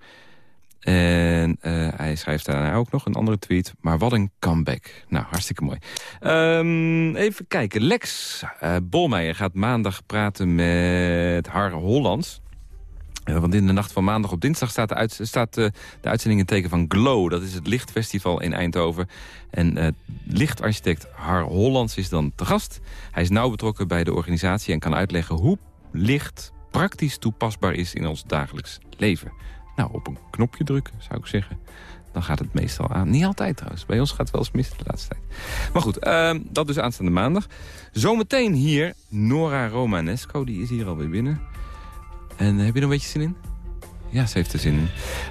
En hij schrijft daarna ook nog een andere tweet. Maar wat een comeback. Nou, hartstikke mooi. Ehm, even kijken. Lex Bolmeijer gaat maandag praten met Har Hollands. Want in de nacht van maandag op dinsdag staat, de, uit, staat eh, de uitzending in teken van Glow. Dat is het lichtfestival in Eindhoven. En eh, lichtarchitect Har Hollands is dan te gast. Hij is nauw betrokken bij de organisatie en kan uitleggen hoe licht praktisch toepasbaar is in ons dagelijks leven. Nou, op een knopje drukken, zou ik zeggen. Dan gaat het meestal aan. Niet altijd trouwens. Bij ons gaat het wel eens mis de laatste tijd. Maar goed, ehm, dat dus aanstaande maandag. Zometeen hier Nora Romanesco. Die is hier alweer binnen. En eh, heb je er een beetje zin in? Ja, ze heeft er zin in.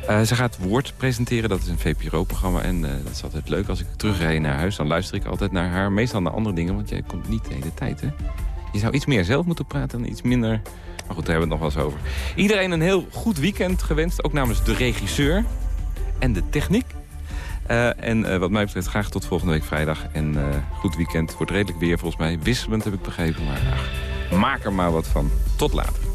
Eh, ze gaat Woord presenteren, dat is een VPRO-programma. En eh, dat is altijd leuk. Als ik terugrijd naar huis, dan luister ik altijd naar haar. Meestal naar andere dingen, want jij komt niet de hele tijd, hè? Je zou iets meer zelf moeten praten en iets minder... Maar goed, daar hebben we het nog wel eens over. Iedereen een heel goed weekend gewenst. Ook namens de regisseur en de techniek. En wat mij betreft graag tot volgende week vrijdag. En goed weekend. Wordt redelijk weer volgens mij. Wisselend heb ik begrepen. Maar maak er maar wat van. Tot later.